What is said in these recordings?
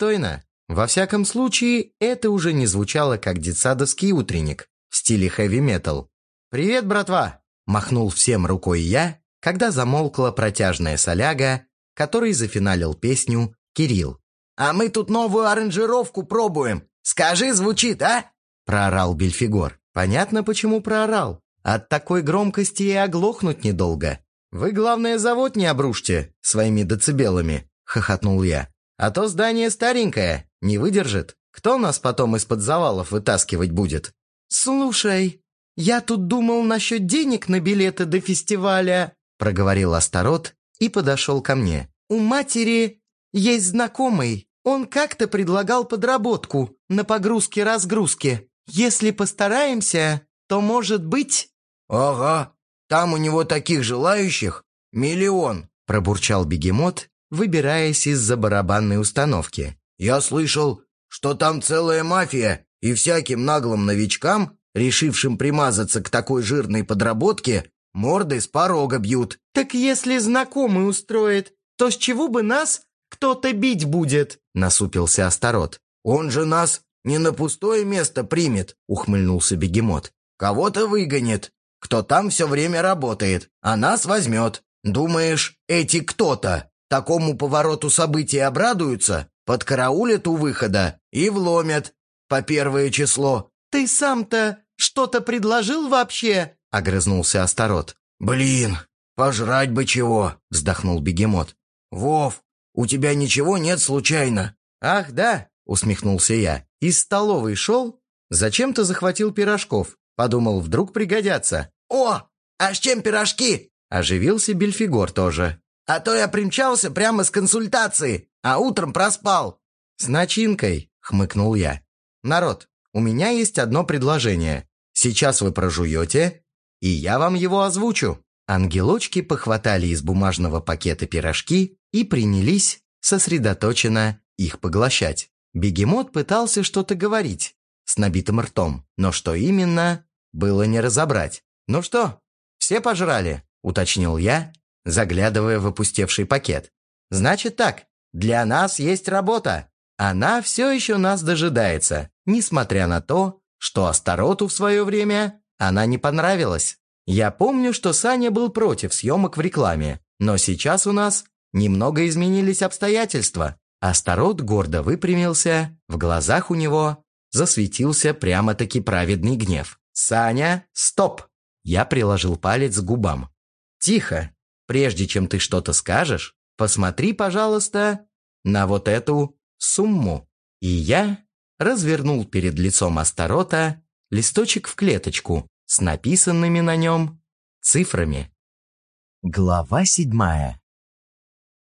достойно. Во всяком случае, это уже не звучало как детсадовский утренник в стиле хэви-метал. «Привет, братва!» – махнул всем рукой я, когда замолкла протяжная соляга, который зафиналил песню Кирилл. «А мы тут новую аранжировку пробуем. Скажи, звучит, а?» – проорал Бельфигор. Понятно, почему проорал. От такой громкости и оглохнуть недолго. «Вы, главное, завод не обрушьте своими децибелами», – хохотнул я. «А то здание старенькое, не выдержит. Кто нас потом из-под завалов вытаскивать будет?» «Слушай, я тут думал насчет денег на билеты до фестиваля», – проговорил Астарот и подошел ко мне. «У матери есть знакомый. Он как-то предлагал подработку на погрузке-разгрузке. Если постараемся, то, может быть...» «Ага, там у него таких желающих миллион», пробурчал бегемот, выбираясь из-за барабанной установки. «Я слышал, что там целая мафия, и всяким наглым новичкам, решившим примазаться к такой жирной подработке, морды с порога бьют». «Так если знакомый устроит, то с чего бы нас кто-то бить будет?» насупился Астарот. «Он же нас не на пустое место примет», ухмыльнулся бегемот. «Кого-то выгонит, кто там все время работает, а нас возьмет. Думаешь, эти кто-то такому повороту событий обрадуются, подкараулят у выхода и вломят по первое число?» «Ты сам-то что-то предложил вообще?» — огрызнулся Астарот. «Блин, пожрать бы чего!» — вздохнул бегемот. «Вов, у тебя ничего нет случайно?» «Ах, да!» — усмехнулся я. «Из столовой шел? Зачем-то захватил пирожков. Подумал, вдруг пригодятся». «О, а с чем пирожки?» Оживился Бельфигор тоже. «А то я примчался прямо с консультации, а утром проспал». «С начинкой», — хмыкнул я. «Народ, у меня есть одно предложение. Сейчас вы прожуете, и я вам его озвучу». Ангелочки похватали из бумажного пакета пирожки и принялись сосредоточенно их поглощать. Бегемот пытался что-то говорить с набитым ртом, но что именно, было не разобрать. «Ну что, все пожрали?» – уточнил я, заглядывая в опустевший пакет. «Значит так, для нас есть работа. Она все еще нас дожидается, несмотря на то, что Астароту в свое время она не понравилась. Я помню, что Саня был против съемок в рекламе, но сейчас у нас немного изменились обстоятельства. Астарот гордо выпрямился, в глазах у него засветился прямо-таки праведный гнев. «Саня, стоп!» Я приложил палец к губам. «Тихо! Прежде чем ты что-то скажешь, посмотри, пожалуйста, на вот эту сумму». И я развернул перед лицом Астарота листочек в клеточку с написанными на нем цифрами. Глава седьмая.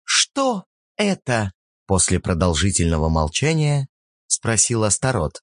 «Что это?» После продолжительного молчания спросил Астарот.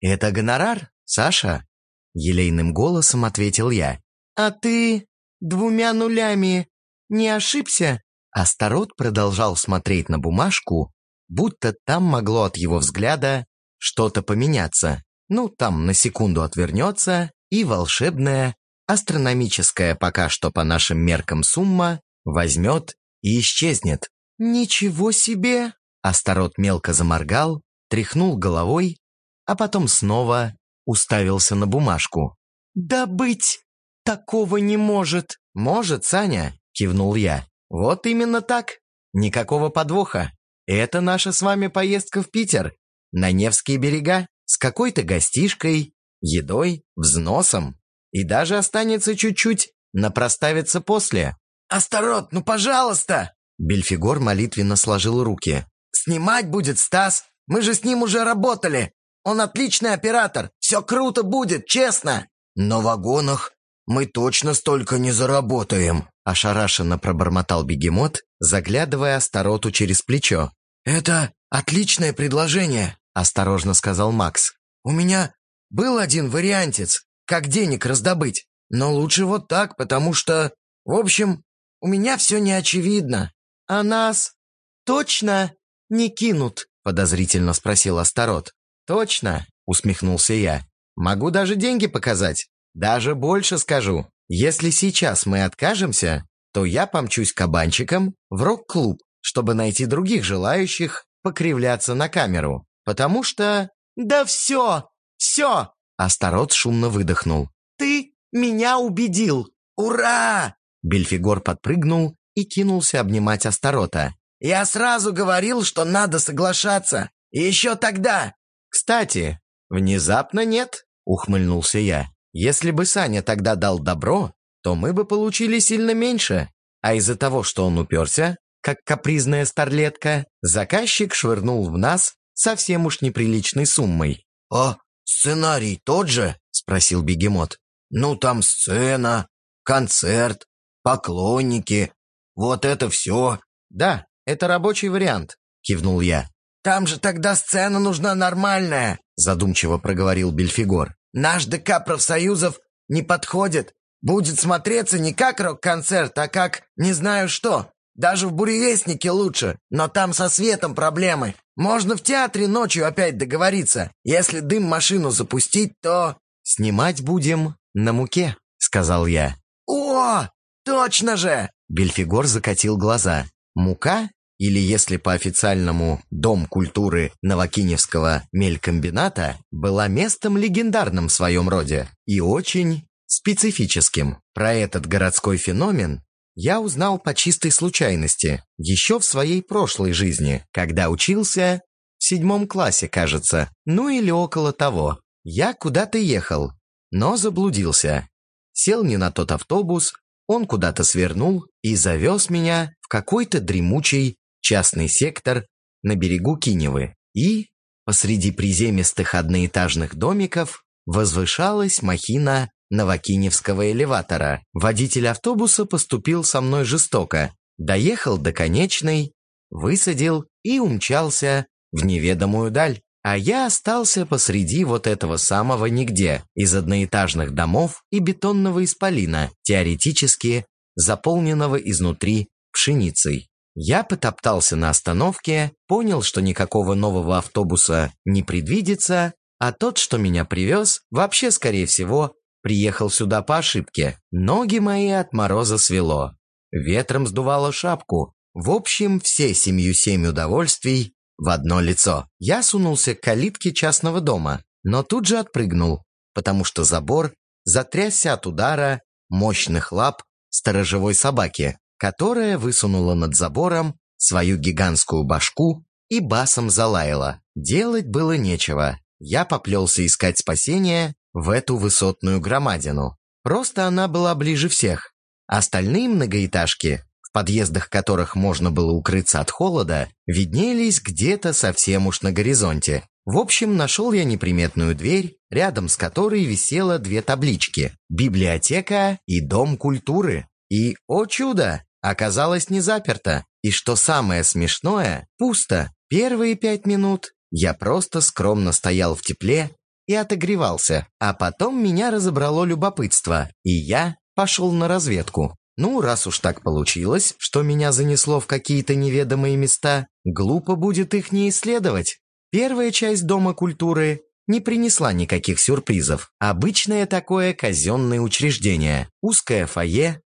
«Это гонорар, Саша?» Елейным голосом ответил я. «А ты двумя нулями не ошибся?» Астарот продолжал смотреть на бумажку, будто там могло от его взгляда что-то поменяться. Ну, там на секунду отвернется, и волшебная, астрономическая пока что по нашим меркам сумма возьмет и исчезнет. «Ничего себе!» Астарот мелко заморгал, тряхнул головой, а потом снова уставился на бумажку. «Да быть! Такого не может!» «Может, Саня!» – кивнул я. «Вот именно так! Никакого подвоха! Это наша с вами поездка в Питер, на Невские берега, с какой-то гостишкой, едой, взносом. И даже останется чуть-чуть на проставиться после». «Астарот, ну пожалуйста!» Бельфигор молитвенно сложил руки. «Снимать будет Стас! Мы же с ним уже работали! Он отличный оператор! Все круто будет, честно!» «На вагонах мы точно столько не заработаем!» Ошарашенно пробормотал бегемот, заглядывая Астароту через плечо. «Это отличное предложение!» Осторожно сказал Макс. «У меня был один вариантец, как денег раздобыть, но лучше вот так, потому что, в общем, у меня все не очевидно». «А нас точно не кинут?» подозрительно спросил Астарот. «Точно», усмехнулся я. «Могу даже деньги показать. Даже больше скажу. Если сейчас мы откажемся, то я помчусь кабанчиком в рок-клуб, чтобы найти других желающих покривляться на камеру, потому что... «Да все! Все!» Астарот шумно выдохнул. «Ты меня убедил! Ура!» Бельфигор подпрыгнул и кинулся обнимать Астарота. «Я сразу говорил, что надо соглашаться. Еще тогда!» «Кстати, внезапно нет», — ухмыльнулся я. «Если бы Саня тогда дал добро, то мы бы получили сильно меньше. А из-за того, что он уперся, как капризная старлетка, заказчик швырнул в нас совсем уж неприличной суммой. «А сценарий тот же?» — спросил бегемот. «Ну, там сцена, концерт, поклонники, вот это все». «Да, это рабочий вариант», — кивнул я. «Там же тогда сцена нужна нормальная», — задумчиво проговорил Бельфигор. «Наш ДК профсоюзов не подходит. Будет смотреться не как рок-концерт, а как не знаю что. Даже в «Буревестнике» лучше, но там со светом проблемы. Можно в театре ночью опять договориться. Если дым-машину запустить, то...» «Снимать будем на муке», — сказал я. «О, точно же!» Бельфигор закатил глаза. «Мука или, если по-официальному, Дом культуры Новокиневского мелькомбината, была местом легендарным в своем роде и очень специфическим. Про этот городской феномен я узнал по чистой случайности, еще в своей прошлой жизни, когда учился в седьмом классе, кажется, ну или около того. Я куда-то ехал, но заблудился. Сел не на тот автобус, он куда-то свернул и завез меня в какой-то дремучий частный сектор на берегу Киневы. И посреди приземистых одноэтажных домиков возвышалась махина Новокиневского элеватора. Водитель автобуса поступил со мной жестоко. Доехал до конечной, высадил и умчался в неведомую даль. А я остался посреди вот этого самого нигде, из одноэтажных домов и бетонного исполина, теоретически заполненного изнутри пшеницей. Я потоптался на остановке, понял, что никакого нового автобуса не предвидится, а тот, что меня привез, вообще, скорее всего, приехал сюда по ошибке. Ноги мои от мороза свело. Ветром сдувало шапку. В общем, все семью-семь удовольствий в одно лицо. Я сунулся к калитке частного дома, но тут же отпрыгнул, потому что забор затрясся от удара мощных лап сторожевой собаки которая высунула над забором свою гигантскую башку и басом залаяла. Делать было нечего. Я поплелся искать спасения в эту высотную громадину. Просто она была ближе всех. Остальные многоэтажки, в подъездах которых можно было укрыться от холода, виднелись где-то совсем уж на горизонте. В общем, нашел я неприметную дверь, рядом с которой висело две таблички «Библиотека» и «Дом культуры». И, о чудо, оказалось не заперто. И что самое смешное, пусто. Первые пять минут я просто скромно стоял в тепле и отогревался, а потом меня разобрало любопытство, и я пошел на разведку. Ну, раз уж так получилось, что меня занесло в какие-то неведомые места, глупо будет их не исследовать. Первая часть Дома культуры не принесла никаких сюрпризов. Обычное такое казенное учреждение. Узкое фойе,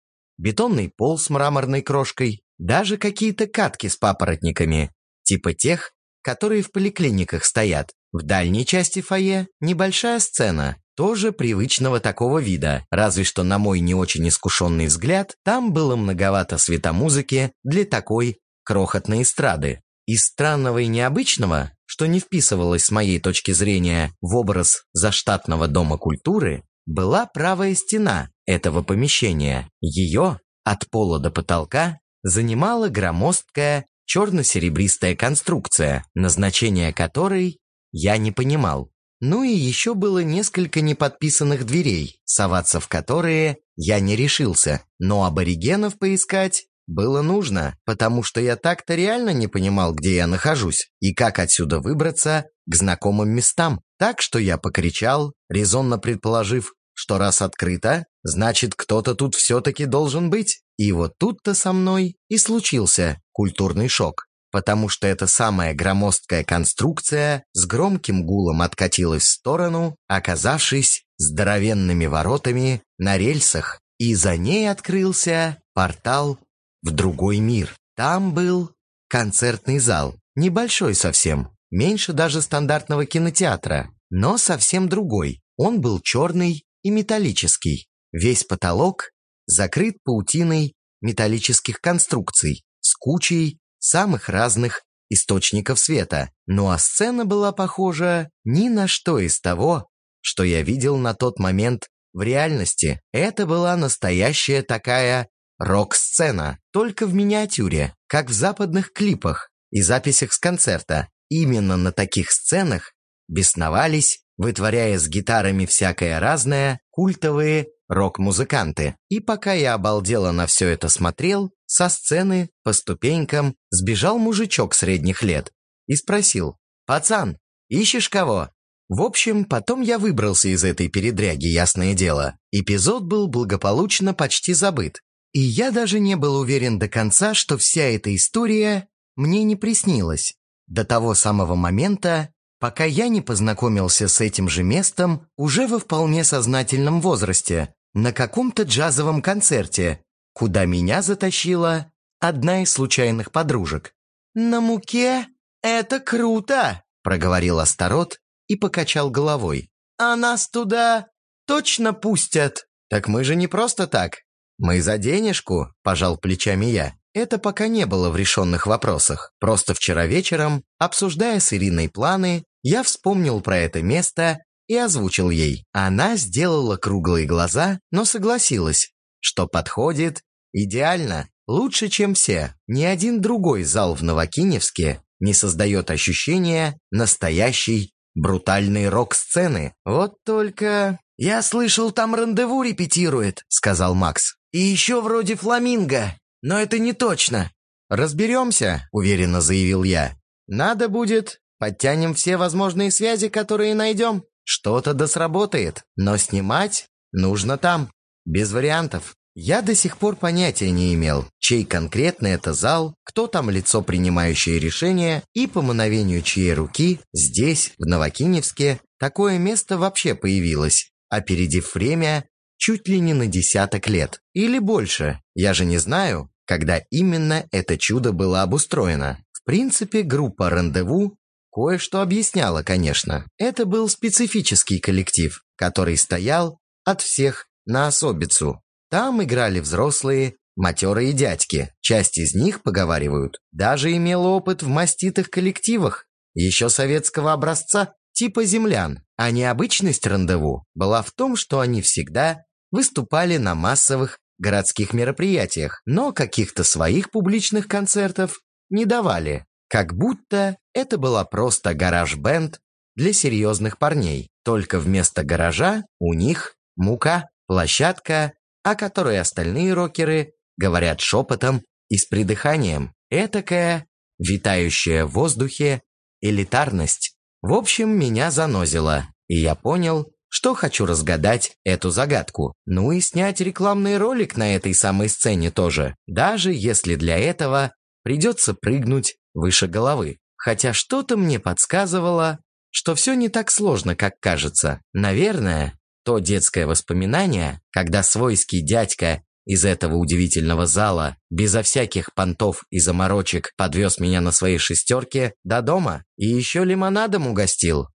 бетонный пол с мраморной крошкой, даже какие-то катки с папоротниками, типа тех, которые в поликлиниках стоят. В дальней части фойе небольшая сцена, тоже привычного такого вида, разве что на мой не очень искушенный взгляд, там было многовато светомузыки для такой крохотной эстрады. Из странного и необычного, что не вписывалось с моей точки зрения в образ заштатного дома культуры, была правая стена этого помещения. Ее от пола до потолка занимала громоздкая черно-серебристая конструкция, назначение которой я не понимал. Ну и еще было несколько неподписанных дверей, соваться в которые я не решился, но аборигенов поискать было нужно, потому что я так-то реально не понимал, где я нахожусь и как отсюда выбраться к знакомым местам. Так что я покричал, резонно предположив, что раз открыто, значит, кто-то тут все-таки должен быть. И вот тут-то со мной и случился культурный шок, потому что эта самая громоздкая конструкция с громким гулом откатилась в сторону, оказавшись здоровенными воротами на рельсах, и за ней открылся портал в другой мир. Там был концертный зал, Небольшой совсем, меньше даже стандартного кинотеатра, но совсем другой. Он был черный и металлический. Весь потолок закрыт паутиной металлических конструкций с кучей самых разных источников света. Ну а сцена была похожа ни на что из того, что я видел на тот момент в реальности. Это была настоящая такая рок-сцена, только в миниатюре, как в западных клипах и записях с концерта. Именно на таких сценах бесновались, вытворяя с гитарами всякое разное, культовые рок-музыканты. И пока я обалдело на все это смотрел, со сцены по ступенькам сбежал мужичок средних лет и спросил, «Пацан, ищешь кого?» В общем, потом я выбрался из этой передряги, ясное дело. Эпизод был благополучно почти забыт. И я даже не был уверен до конца, что вся эта история мне не приснилась. До того самого момента, пока я не познакомился с этим же местом уже во вполне сознательном возрасте, на каком-то джазовом концерте, куда меня затащила одна из случайных подружек. «На муке? Это круто!» – проговорил Астарот и покачал головой. «А нас туда точно пустят!» «Так мы же не просто так. Мы за денежку», – пожал плечами я. Это пока не было в решенных вопросах. Просто вчера вечером, обсуждая с Ириной планы, я вспомнил про это место и озвучил ей. Она сделала круглые глаза, но согласилась, что подходит идеально, лучше, чем все. Ни один другой зал в Новокиневске не создает ощущения настоящей брутальной рок-сцены. Вот только... «Я слышал, там рандеву репетирует», — сказал Макс. «И еще вроде фламинго, но это не точно». «Разберемся», — уверенно заявил я. «Надо будет, подтянем все возможные связи, которые найдем». Что-то да сработает, но снимать нужно там, без вариантов. Я до сих пор понятия не имел, чей конкретно это зал, кто там лицо, принимающее решения, и по мановению чьей руки здесь, в Новокиневске, такое место вообще появилось, опередив время чуть ли не на десяток лет. Или больше, я же не знаю, когда именно это чудо было обустроено. В принципе, группа «Рандеву» Кое-что объясняло, конечно. Это был специфический коллектив, который стоял от всех на особицу. Там играли взрослые, матерые дядьки. Часть из них, поговаривают, даже имела опыт в маститых коллективах, еще советского образца, типа землян. А необычность рандеву была в том, что они всегда выступали на массовых городских мероприятиях, но каких-то своих публичных концертов не давали. Как будто это была просто гараж-бенд для серьезных парней. Только вместо гаража у них мука, площадка, о которой остальные рокеры говорят шепотом и с придыханием. Этакая, витающая в воздухе, элитарность. В общем, меня занозило, и я понял, что хочу разгадать эту загадку. Ну и снять рекламный ролик на этой самой сцене тоже, даже если для этого придется прыгнуть выше головы. Хотя что-то мне подсказывало, что все не так сложно, как кажется. Наверное, то детское воспоминание, когда свойский дядька из этого удивительного зала, безо всяких понтов и заморочек, подвез меня на своей шестерке до дома и еще лимонадом угостил.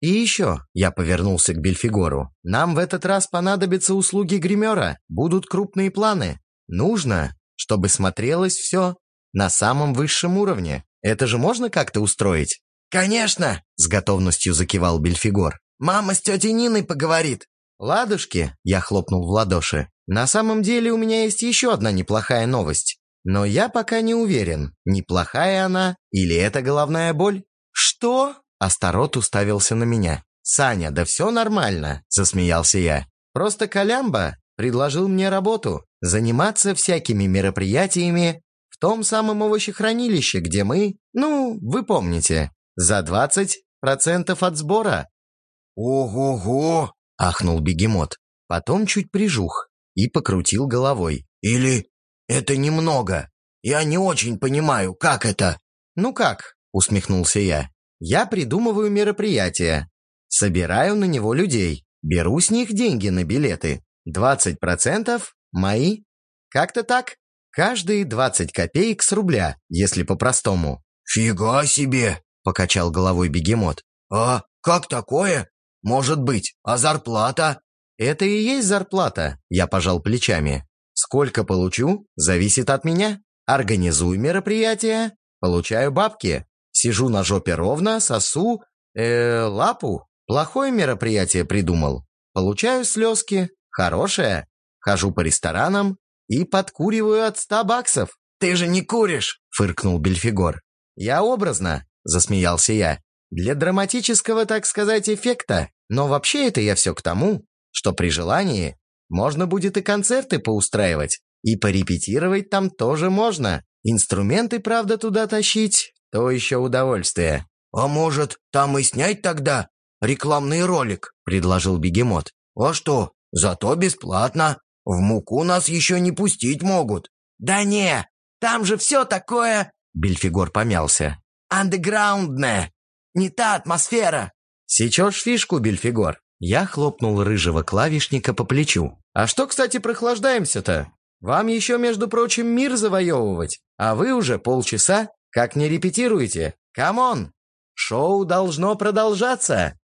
И еще, я повернулся к Бельфигору, нам в этот раз понадобятся услуги гримера, будут крупные планы. Нужно, чтобы смотрелось все на самом высшем уровне. Это же можно как-то устроить?» «Конечно!» — с готовностью закивал Бельфигор. «Мама с тетей Ниной поговорит». «Ладушки!» — я хлопнул в ладоши. «На самом деле у меня есть еще одна неплохая новость. Но я пока не уверен, неплохая она или это головная боль». «Что?» — Астарот уставился на меня. «Саня, да все нормально!» — засмеялся я. «Просто Колямба предложил мне работу, заниматься всякими мероприятиями том самом овощехранилище, где мы, ну, вы помните, за 20% от сбора». «Ого-го!» — ахнул бегемот. Потом чуть прижух и покрутил головой. «Или это немного? Я не очень понимаю, как это?» «Ну как?» — усмехнулся я. «Я придумываю мероприятие, собираю на него людей, беру с них деньги на билеты. 20% мои. Как-то так?» Каждые 20 копеек с рубля, если по-простому. «Фига себе!» – покачал головой бегемот. «А как такое? Может быть, а зарплата?» «Это и есть зарплата», – я пожал плечами. «Сколько получу, зависит от меня. Организую мероприятие, получаю бабки. Сижу на жопе ровно, сосу, э, лапу. Плохое мероприятие придумал. Получаю слезки. Хорошее. Хожу по ресторанам и подкуриваю от ста баксов. «Ты же не куришь!» – фыркнул Бельфигор. «Я образно», – засмеялся я. «Для драматического, так сказать, эффекта. Но вообще это я все к тому, что при желании можно будет и концерты поустраивать, и порепетировать там тоже можно. Инструменты, правда, туда тащить – то еще удовольствие». «А может, там и снять тогда рекламный ролик?» – предложил бегемот. «А что, зато бесплатно. В муку нас еще не пустить могут». «Да не, там же все такое...» Бельфигор помялся. «Андеграундное. Не та атмосфера». «Сечешь фишку, Бельфигор?» Я хлопнул рыжего клавишника по плечу. «А что, кстати, прохлаждаемся-то? Вам еще, между прочим, мир завоевывать, а вы уже полчаса как не репетируете. Come on! Шоу должно продолжаться!»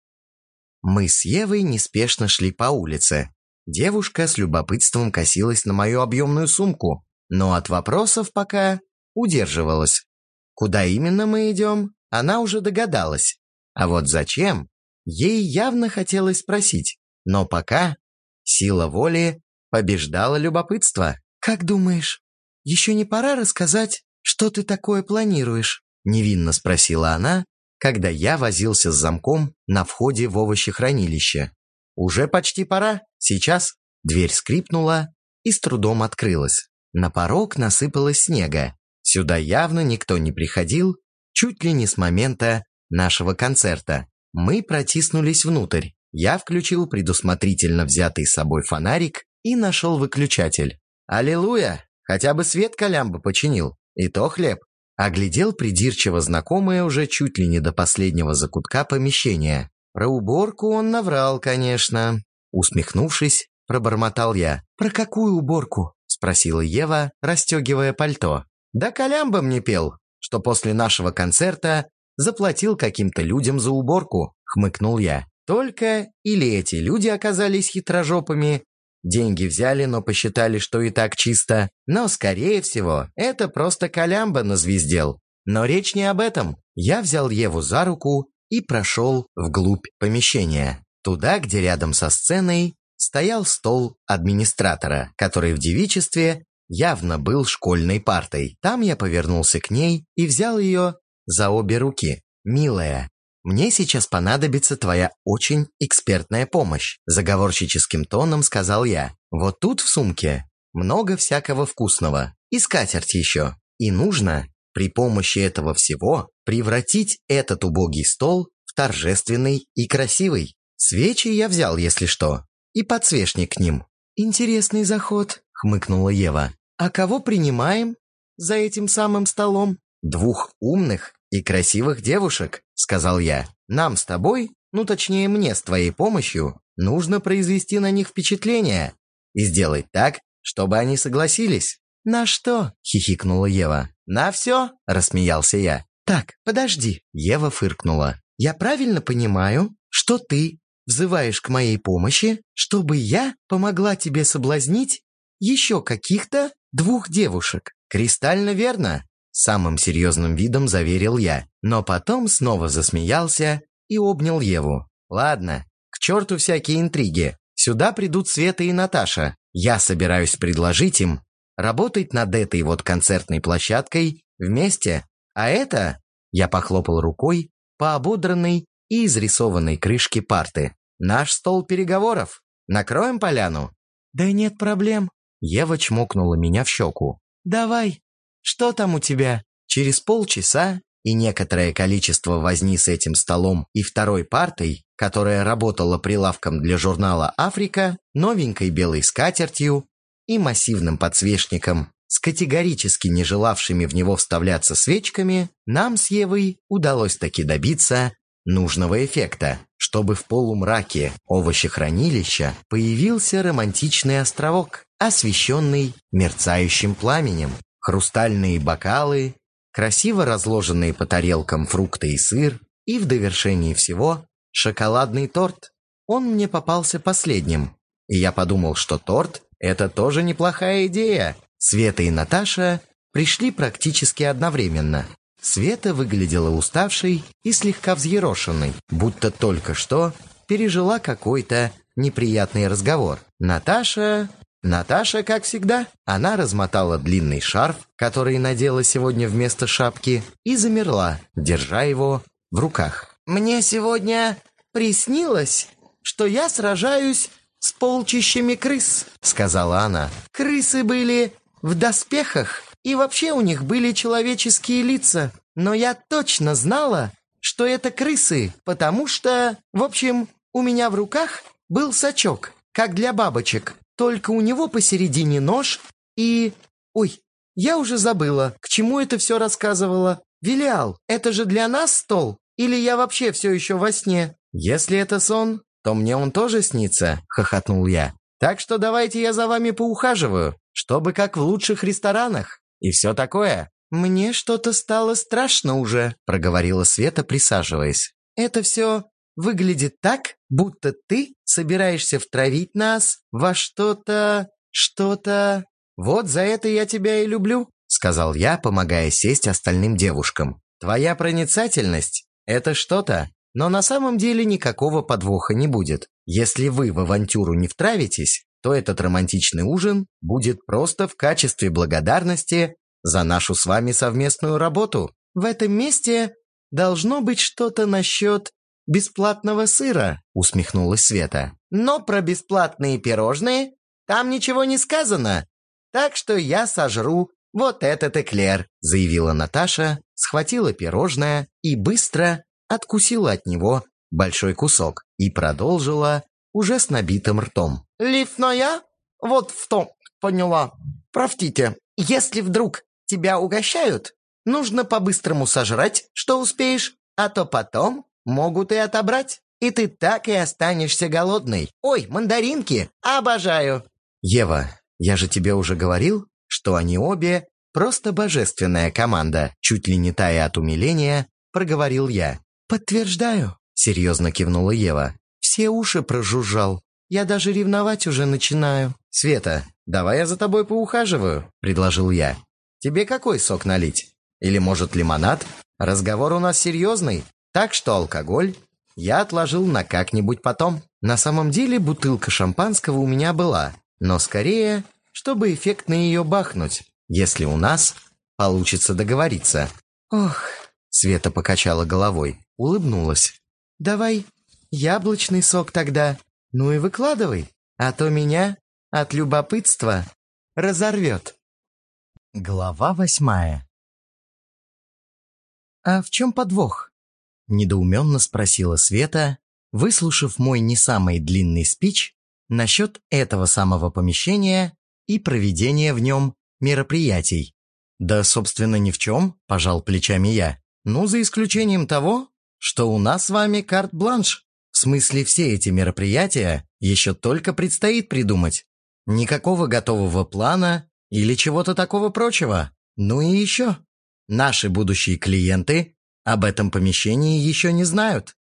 Мы с Евой неспешно шли по улице. Девушка с любопытством косилась на мою объемную сумку, но от вопросов пока удерживалась. Куда именно мы идем, она уже догадалась. А вот зачем, ей явно хотелось спросить. Но пока сила воли побеждала любопытство. «Как думаешь, еще не пора рассказать, что ты такое планируешь?» Невинно спросила она, когда я возился с замком на входе в овощехранилище. «Уже почти пора. Сейчас». Дверь скрипнула и с трудом открылась. На порог насыпалось снега. Сюда явно никто не приходил, чуть ли не с момента нашего концерта. Мы протиснулись внутрь. Я включил предусмотрительно взятый с собой фонарик и нашел выключатель. Аллилуйя! Хотя бы свет Колямба починил. И то хлеб. Оглядел придирчиво знакомое уже чуть ли не до последнего закутка помещения. Про уборку он наврал, конечно. Усмехнувшись, пробормотал я. «Про какую уборку?» спросила Ева, расстегивая пальто. «Да Колямба мне пел, что после нашего концерта заплатил каким-то людям за уборку», хмыкнул я. «Только или эти люди оказались хитрожопами, деньги взяли, но посчитали, что и так чисто, но, скорее всего, это просто Колямба назвездел. Но речь не об этом. Я взял Еву за руку и прошел вглубь помещения, туда, где рядом со сценой стоял стол администратора, который в девичестве явно был школьной партой. Там я повернулся к ней и взял ее за обе руки. «Милая, мне сейчас понадобится твоя очень экспертная помощь», заговорщическим тоном сказал я. «Вот тут в сумке много всякого вкусного. И скатерть еще. И нужно при помощи этого всего превратить этот убогий стол в торжественный и красивый. Свечи я взял, если что и подсвечник к ним. «Интересный заход», — хмыкнула Ева. «А кого принимаем за этим самым столом?» «Двух умных и красивых девушек», — сказал я. «Нам с тобой, ну точнее мне с твоей помощью, нужно произвести на них впечатление и сделать так, чтобы они согласились». «На что?» — хихикнула Ева. «На все?» — рассмеялся я. «Так, подожди», — Ева фыркнула. «Я правильно понимаю, что ты взываешь к моей помощи, чтобы я помогла тебе соблазнить еще каких-то двух девушек. Кристально верно, самым серьезным видом заверил я, но потом снова засмеялся и обнял Еву. Ладно, к черту всякие интриги. Сюда придут Света и Наташа. Я собираюсь предложить им работать над этой вот концертной площадкой вместе. А это, я похлопал рукой по ободранной и изрисованной крышке парты. «Наш стол переговоров. Накроем поляну?» «Да нет проблем». Ева чмокнула меня в щеку. «Давай. Что там у тебя?» Через полчаса и некоторое количество возни с этим столом и второй партой, которая работала прилавком для журнала «Африка», новенькой белой скатертью и массивным подсвечником с категорически не желавшими в него вставляться свечками, нам с Евой удалось таки добиться нужного эффекта, чтобы в полумраке овощехранилища появился романтичный островок, освещенный мерцающим пламенем, хрустальные бокалы, красиво разложенные по тарелкам фрукты и сыр, и в довершении всего шоколадный торт. Он мне попался последним, и я подумал, что торт – это тоже неплохая идея. Света и Наташа пришли практически одновременно. Света выглядела уставшей и слегка взъерошенной, будто только что пережила какой-то неприятный разговор. Наташа... Наташа, как всегда, она размотала длинный шарф, который надела сегодня вместо шапки, и замерла, держа его в руках. «Мне сегодня приснилось, что я сражаюсь с полчищами крыс», — сказала она. «Крысы были в доспехах, и вообще у них были человеческие лица. Но я точно знала, что это крысы, потому что, в общем, у меня в руках был сачок, как для бабочек, только у него посередине нож и... Ой, я уже забыла, к чему это все рассказывала. Вилиал, это же для нас стол? Или я вообще все еще во сне? Если это сон, то мне он тоже снится, хохотнул я. Так что давайте я за вами поухаживаю, чтобы как в лучших ресторанах. И все такое». «Мне что-то стало страшно уже», — проговорила Света, присаживаясь. «Это все выглядит так, будто ты собираешься втравить нас во что-то... что-то...» «Вот за это я тебя и люблю», — сказал я, помогая сесть остальным девушкам. «Твоя проницательность — это что-то, но на самом деле никакого подвоха не будет. Если вы в авантюру не втравитесь, то этот романтичный ужин будет просто в качестве благодарности за нашу с вами совместную работу. В этом месте должно быть что-то насчет бесплатного сыра», — усмехнулась Света. «Но про бесплатные пирожные там ничего не сказано. Так что я сожру вот этот эклер», — заявила Наташа, схватила пирожное и быстро откусила от него большой кусок и продолжила уже с набитым ртом. «Лифная? Вот в том, поняла. Простите, если вдруг тебя угощают, нужно по-быстрому сожрать, что успеешь, а то потом могут и отобрать, и ты так и останешься голодной. Ой, мандаринки, обожаю!» «Ева, я же тебе уже говорил, что они обе просто божественная команда», чуть ли не тая от умиления, проговорил я. «Подтверждаю», — серьезно кивнула Ева все уши прожужжал. Я даже ревновать уже начинаю». «Света, давай я за тобой поухаживаю», — предложил я. «Тебе какой сок налить? Или, может, лимонад? Разговор у нас серьезный, так что алкоголь я отложил на как-нибудь потом. На самом деле бутылка шампанского у меня была, но скорее, чтобы эффектно ее бахнуть, если у нас получится договориться». «Ох», — Света покачала головой, улыбнулась. «Давай Яблочный сок тогда. Ну и выкладывай, а то меня от любопытства разорвет. Глава восьмая «А в чем подвох?» Недоуменно спросила Света, выслушав мой не самый длинный спич насчет этого самого помещения и проведения в нем мероприятий. «Да, собственно, ни в чем», – пожал плечами я. «Ну, за исключением того, что у нас с вами карт-бланш. В смысле, все эти мероприятия еще только предстоит придумать. Никакого готового плана или чего-то такого прочего. Ну и еще. Наши будущие клиенты об этом помещении еще не знают.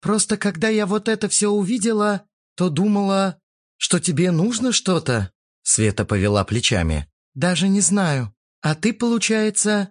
Просто когда я вот это все увидела, то думала, что тебе нужно что-то. Света повела плечами. Даже не знаю. А ты, получается,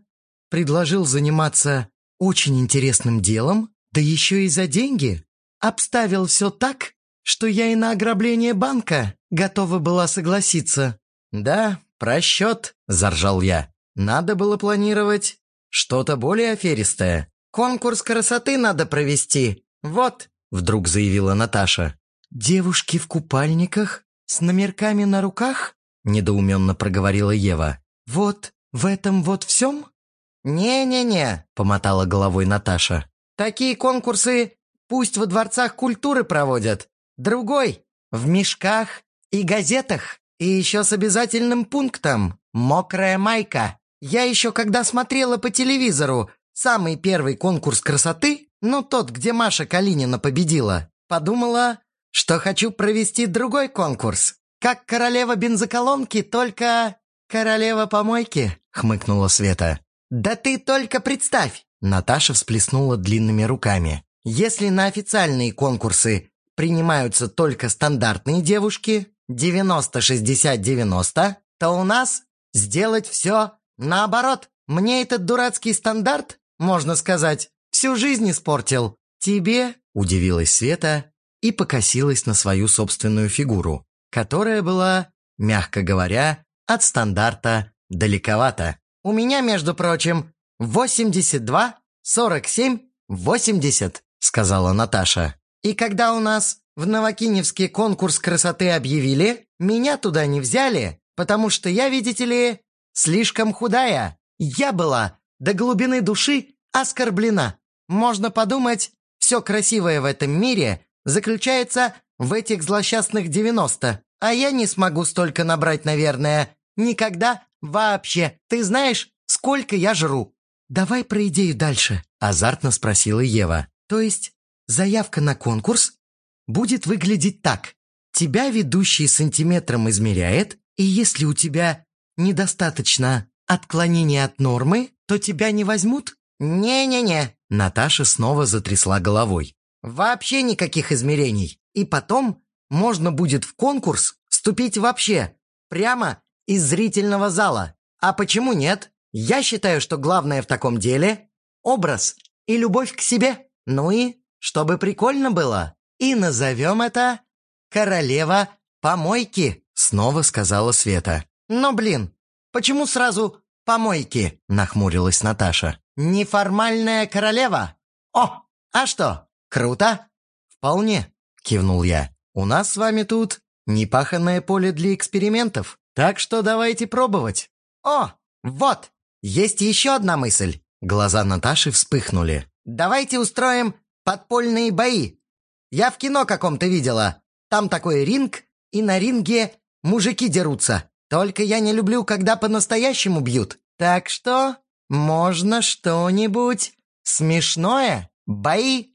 предложил заниматься очень интересным делом, да еще и за деньги? обставил все так, что я и на ограбление банка готова была согласиться». «Да, просчет», — заржал я. «Надо было планировать что-то более аферистое». «Конкурс красоты надо провести. Вот», — вдруг заявила Наташа. «Девушки в купальниках? С номерками на руках?» — недоуменно проговорила Ева. «Вот в этом вот всем?» «Не-не-не», — помотала головой Наташа. «Такие конкурсы Пусть во дворцах культуры проводят. Другой — в мешках и газетах. И еще с обязательным пунктом «Мокрая майка». Я еще когда смотрела по телевизору самый первый конкурс красоты, ну тот, где Маша Калинина победила, подумала, что хочу провести другой конкурс. Как королева бензоколонки, только королева помойки, хмыкнула Света. Да ты только представь!» Наташа всплеснула длинными руками. «Если на официальные конкурсы принимаются только стандартные девушки, 90-60-90, то у нас сделать все наоборот. Мне этот дурацкий стандарт, можно сказать, всю жизнь испортил. Тебе?» – удивилась Света и покосилась на свою собственную фигуру, которая была, мягко говоря, от стандарта далековато. «У меня, между прочим, 82, 47, 80», – сказала Наташа. «И когда у нас в Новокиневске конкурс красоты объявили, меня туда не взяли, потому что я, видите ли, слишком худая. Я была до глубины души оскорблена. Можно подумать, все красивое в этом мире заключается в этих злосчастных 90, а я не смогу столько набрать, наверное. Никогда вообще. Ты знаешь, сколько я жру?» «Давай про идею дальше», – азартно спросила Ева. «То есть заявка на конкурс будет выглядеть так. Тебя ведущий сантиметром измеряет, и если у тебя недостаточно отклонения от нормы, то тебя не возьмут? Не-не-не. Наташа снова затрясла головой. Вообще никаких измерений. И потом можно будет в конкурс вступить вообще, прямо из зрительного зала. А почему нет? Я считаю, что главное в таком деле – образ и любовь к себе. Ну и чтобы прикольно было. И назовем это «Королева помойки», снова сказала Света. «Но, блин, почему сразу помойки?» нахмурилась Наташа. «Неформальная королева? О, а что, круто?» «Вполне», кивнул я. «У нас с вами тут непаханное поле для экспериментов, так что давайте пробовать». «О, вот, есть еще одна мысль». Глаза Наташи вспыхнули. «Давайте устроим подпольные бои. Я в кино каком-то видела. Там такой ринг, и на ринге мужики дерутся. Только я не люблю, когда по-настоящему бьют. Так что можно что-нибудь смешное? Бои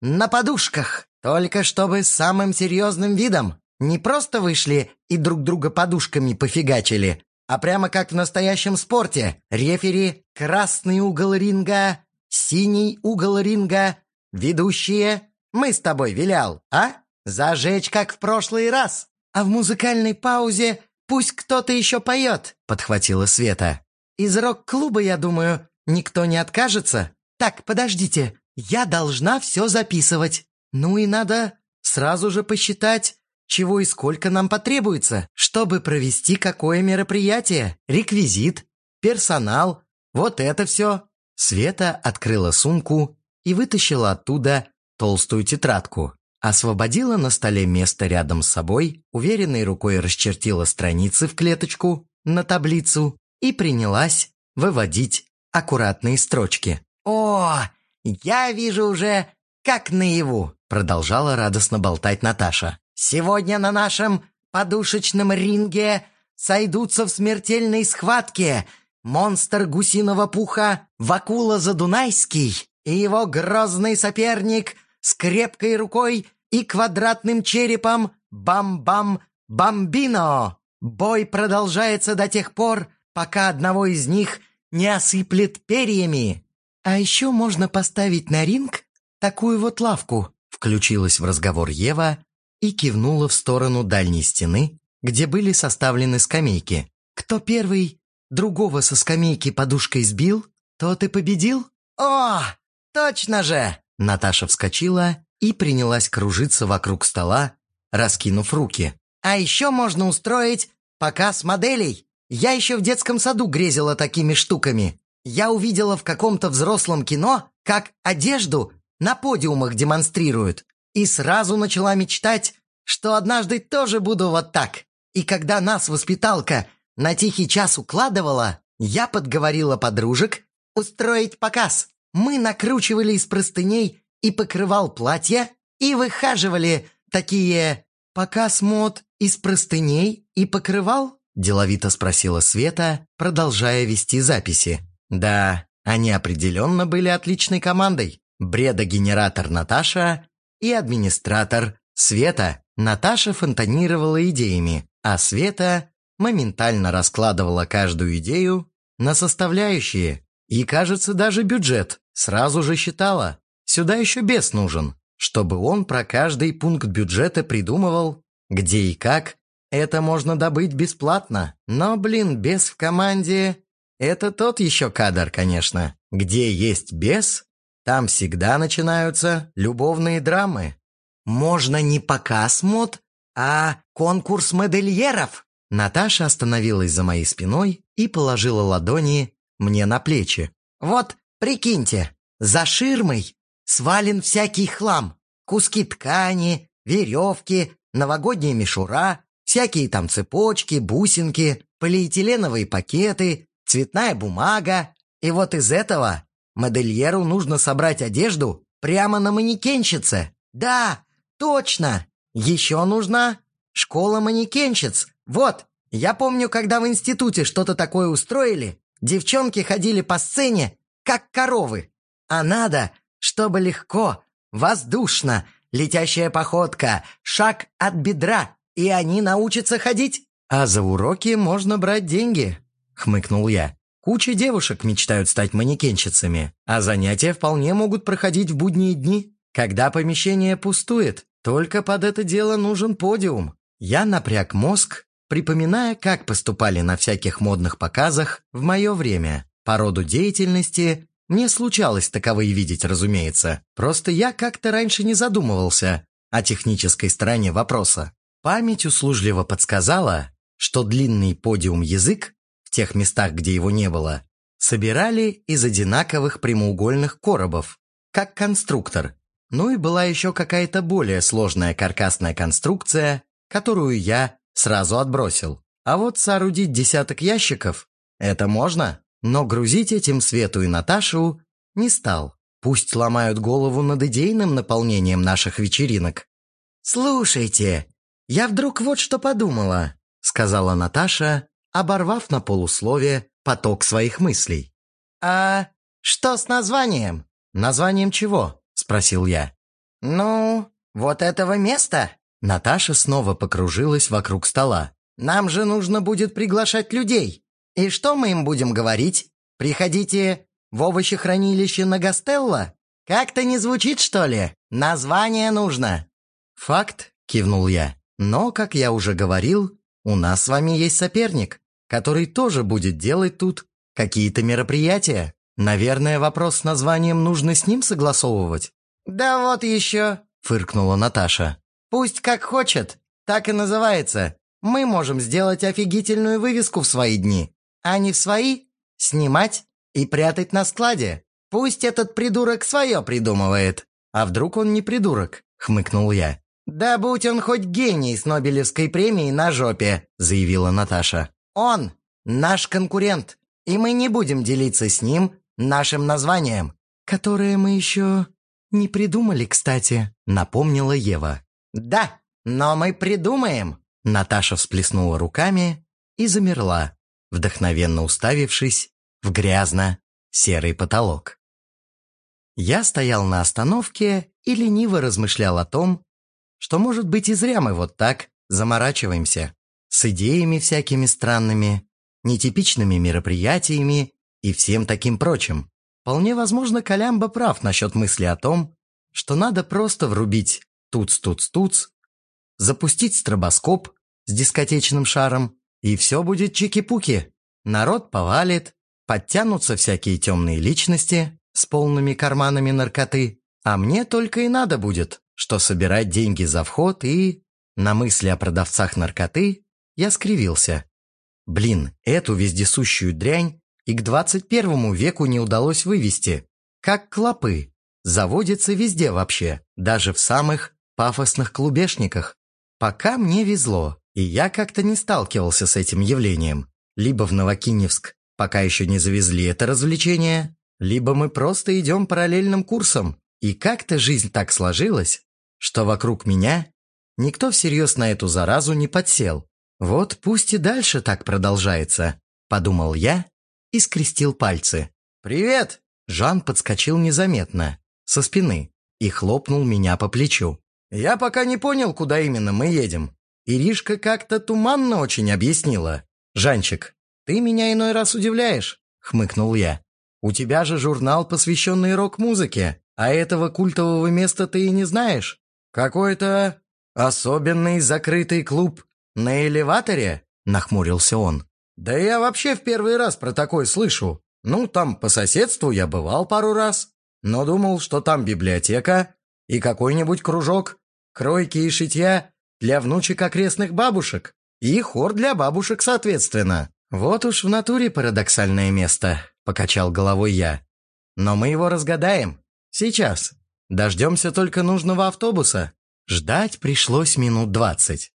на подушках. Только чтобы с самым серьезным видом. Не просто вышли и друг друга подушками пофигачили, а прямо как в настоящем спорте. Рефери, красный угол ринга, синий угол ринга, ведущие мы с тобой, Вилял, а? Зажечь, как в прошлый раз. А в музыкальной паузе пусть кто-то еще поет», — подхватила Света. «Из рок-клуба, я думаю, никто не откажется. Так, подождите, я должна все записывать. Ну и надо сразу же посчитать, чего и сколько нам потребуется, чтобы провести какое мероприятие, реквизит, персонал, вот это все». Света открыла сумку и вытащила оттуда толстую тетрадку, освободила на столе место рядом с собой, уверенной рукой расчертила страницы в клеточку на таблицу и принялась выводить аккуратные строчки. «О, я вижу уже, как наяву!» продолжала радостно болтать Наташа. «Сегодня на нашем подушечном ринге сойдутся в смертельной схватке монстр гусиного пуха Вакула Задунайский и его грозный соперник – с крепкой рукой и квадратным черепом Бам-Бам-Бамбино. Бой продолжается до тех пор, пока одного из них не осыплет перьями. А еще можно поставить на ринг такую вот лавку, включилась в разговор Ева и кивнула в сторону дальней стены, где были составлены скамейки. Кто первый другого со скамейки подушкой сбил, тот и победил? О, точно же! Наташа вскочила и принялась кружиться вокруг стола, раскинув руки. «А еще можно устроить показ моделей. Я еще в детском саду грезила такими штуками. Я увидела в каком-то взрослом кино, как одежду на подиумах демонстрируют. И сразу начала мечтать, что однажды тоже буду вот так. И когда нас воспиталка на тихий час укладывала, я подговорила подружек устроить показ. Мы накручивали из простыней и покрывал платья и выхаживали такие «показ мод из простыней и покрывал?» Деловито спросила Света, продолжая вести записи. Да, они определенно были отличной командой. Бредогенератор Наташа и администратор Света. Наташа фонтанировала идеями, а Света моментально раскладывала каждую идею на составляющие И, кажется, даже бюджет. Сразу же считала. Сюда еще бес нужен, чтобы он про каждый пункт бюджета придумывал, где и как. Это можно добыть бесплатно. Но, блин, бес в команде – это тот еще кадр, конечно. Где есть бес, там всегда начинаются любовные драмы. Можно не показ мод, а конкурс модельеров. Наташа остановилась за моей спиной и положила ладони мне на плечи. «Вот, прикиньте, за ширмой свален всякий хлам. Куски ткани, веревки, новогодняя мишура, всякие там цепочки, бусинки, полиэтиленовые пакеты, цветная бумага. И вот из этого модельеру нужно собрать одежду прямо на манекенщице. Да, точно. Еще нужна школа манекенщиц. Вот, я помню, когда в институте что-то такое устроили, девчонки ходили по сцене, как коровы. А надо, чтобы легко, воздушно, летящая походка, шаг от бедра, и они научатся ходить. А за уроки можно брать деньги, хмыкнул я. Куча девушек мечтают стать манекенщицами, а занятия вполне могут проходить в будние дни, когда помещение пустует. Только под это дело нужен подиум. Я напряг мозг припоминая, как поступали на всяких модных показах в мое время. По роду деятельности мне случалось таковые видеть, разумеется. Просто я как-то раньше не задумывался о технической стороне вопроса. Память услужливо подсказала, что длинный подиум-язык в тех местах, где его не было, собирали из одинаковых прямоугольных коробов, как конструктор. Ну и была еще какая-то более сложная каркасная конструкция, которую я сразу отбросил. А вот соорудить десяток ящиков – это можно, но грузить этим Свету и Наташу не стал. Пусть ломают голову над идейным наполнением наших вечеринок. «Слушайте, я вдруг вот что подумала», – сказала Наташа, оборвав на полусловие поток своих мыслей. «А что с названием?» «Названием чего?» – спросил я. «Ну, вот этого места?» Наташа снова покружилась вокруг стола. «Нам же нужно будет приглашать людей. И что мы им будем говорить? Приходите в овощехранилище на Гастелло? Как-то не звучит, что ли? Название нужно». «Факт», — кивнул я. «Но, как я уже говорил, у нас с вами есть соперник, который тоже будет делать тут какие-то мероприятия. Наверное, вопрос с названием нужно с ним согласовывать». «Да вот еще», — фыркнула Наташа. Пусть как хочет, так и называется. Мы можем сделать офигительную вывеску в свои дни, а не в свои снимать и прятать на складе. Пусть этот придурок свое придумывает. А вдруг он не придурок? Хмыкнул я. Да будь он хоть гений с Нобелевской премией на жопе, заявила Наташа. Он наш конкурент, и мы не будем делиться с ним нашим названием, которое мы еще не придумали, кстати, напомнила Ева. «Да, но мы придумаем!» Наташа всплеснула руками и замерла, вдохновенно уставившись в грязно-серый потолок. Я стоял на остановке и лениво размышлял о том, что, может быть, и зря мы вот так заморачиваемся с идеями всякими странными, нетипичными мероприятиями и всем таким прочим. Вполне возможно, Колямба прав насчет мысли о том, что надо просто врубить туц-туц-туц, запустить стробоскоп с дискотечным шаром, и все будет чики-пуки. Народ повалит, подтянутся всякие темные личности с полными карманами наркоты, а мне только и надо будет, что собирать деньги за вход и... На мысли о продавцах наркоты я скривился. Блин, эту вездесущую дрянь и к 21 веку не удалось вывести. Как клопы. Заводится везде вообще, даже в самых пафосных клубешниках. Пока мне везло, и я как-то не сталкивался с этим явлением. Либо в Новокиневск пока еще не завезли это развлечение, либо мы просто идем параллельным курсом, и как-то жизнь так сложилась, что вокруг меня никто всерьез на эту заразу не подсел. Вот пусть и дальше так продолжается, подумал я и скрестил пальцы. «Привет!» Жан подскочил незаметно, со спины, и хлопнул меня по плечу. «Я пока не понял, куда именно мы едем. Иришка как-то туманно очень объяснила. Жанчик, ты меня иной раз удивляешь», — хмыкнул я. У тебя же журнал, посвященный рок-музыке, а этого культового места ты и не знаешь. Какой-то особенный закрытый клуб на элеваторе?» – нахмурился он. «Да я вообще в первый раз про такой слышу. Ну, там по соседству я бывал пару раз, но думал, что там библиотека и какой-нибудь кружок, кройки и шитья для внучек окрестных бабушек, и хор для бабушек, соответственно. Вот уж в натуре парадоксальное место, покачал головой я. Но мы его разгадаем. Сейчас. Дождемся только нужного автобуса. Ждать пришлось минут двадцать.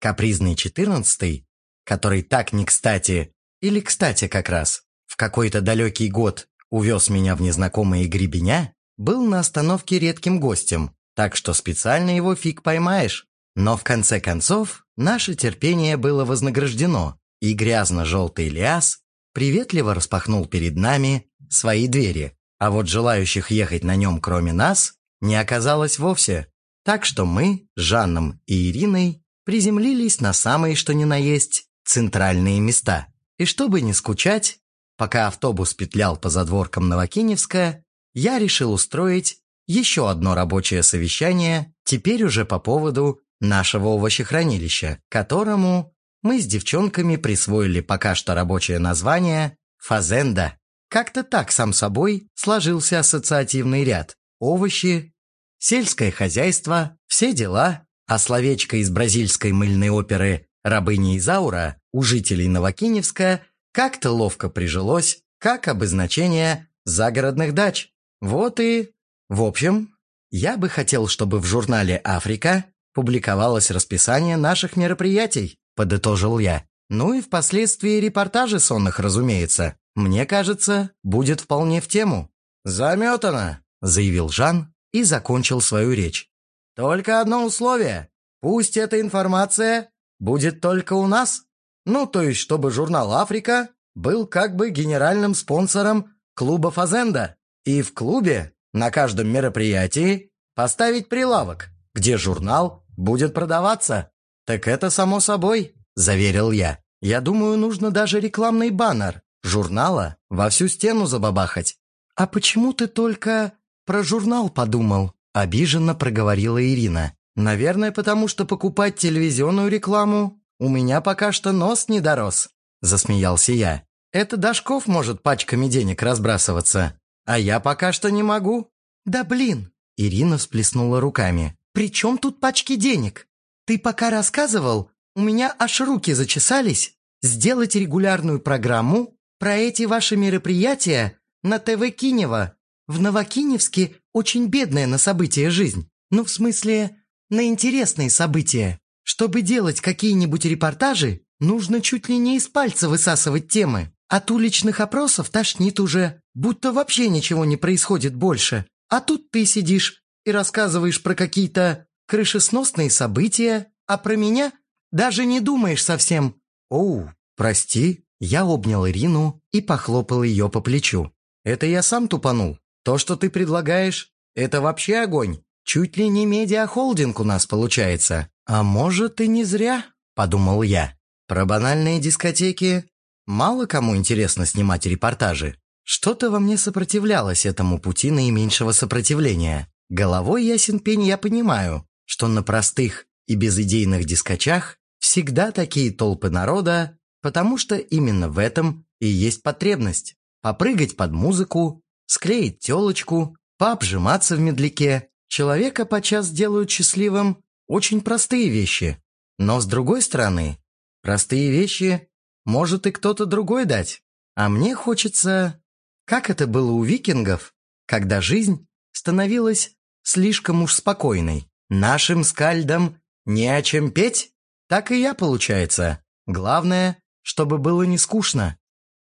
Капризный четырнадцатый, который так не кстати, или кстати как раз, в какой-то далекий год увез меня в незнакомые гребеня, был на остановке редким гостем, так что специально его фиг поймаешь. Но в конце концов наше терпение было вознаграждено, и грязно-желтый Лиас приветливо распахнул перед нами свои двери, а вот желающих ехать на нем кроме нас не оказалось вовсе. Так что мы с Жанном и Ириной приземлились на самые что ни на есть центральные места. И чтобы не скучать, Пока автобус петлял по задворкам Новокиневска, я решил устроить еще одно рабочее совещание, теперь уже по поводу нашего овощехранилища, которому мы с девчонками присвоили пока что рабочее название «Фазенда». Как-то так сам собой сложился ассоциативный ряд. Овощи, сельское хозяйство, все дела, а словечко из бразильской мыльной оперы «Рабыня Изаура» у жителей Новокиневска – как-то ловко прижилось, как обозначение загородных дач. Вот и... В общем, я бы хотел, чтобы в журнале «Африка» публиковалось расписание наших мероприятий, подытожил я. Ну и впоследствии репортажи сонных, разумеется. Мне кажется, будет вполне в тему. «Заметано», — заявил Жан и закончил свою речь. «Только одно условие. Пусть эта информация будет только у нас. Ну, то есть, чтобы журнал «Африка» был как бы генеральным спонсором клуба «Фазенда». И в клубе на каждом мероприятии поставить прилавок, где журнал будет продаваться. Так это само собой, заверил я. Я думаю, нужно даже рекламный баннер журнала во всю стену забабахать. А почему ты только про журнал подумал? Обиженно проговорила Ирина. Наверное, потому что покупать телевизионную рекламу «У меня пока что нос не дорос», – засмеялся я. «Это Дашков может пачками денег разбрасываться, а я пока что не могу». «Да блин!» – Ирина всплеснула руками. «При чем тут пачки денег? Ты пока рассказывал, у меня аж руки зачесались сделать регулярную программу про эти ваши мероприятия на ТВ Кинева. В Новокиневске очень бедная на события жизнь. Ну, в смысле, на интересные события. Чтобы делать какие-нибудь репортажи, нужно чуть ли не из пальца высасывать темы. От уличных опросов тошнит уже, будто вообще ничего не происходит больше. А тут ты сидишь и рассказываешь про какие-то крышесносные события, а про меня даже не думаешь совсем. Оу, прости, я обнял Ирину и похлопал ее по плечу. Это я сам тупанул. То, что ты предлагаешь, это вообще огонь. Чуть ли не медиахолдинг у нас получается. «А может, и не зря», — подумал я. «Про банальные дискотеки мало кому интересно снимать репортажи. Что-то во мне сопротивлялось этому пути наименьшего сопротивления. Головой ясен пень я понимаю, что на простых и безидейных дискочах всегда такие толпы народа, потому что именно в этом и есть потребность. Попрыгать под музыку, склеить телочку, пообжиматься в медляке. Человека подчас делают счастливым очень простые вещи. Но с другой стороны, простые вещи может и кто-то другой дать. А мне хочется, как это было у викингов, когда жизнь становилась слишком уж спокойной. Нашим скальдам не о чем петь? Так и я, получается. Главное, чтобы было не скучно.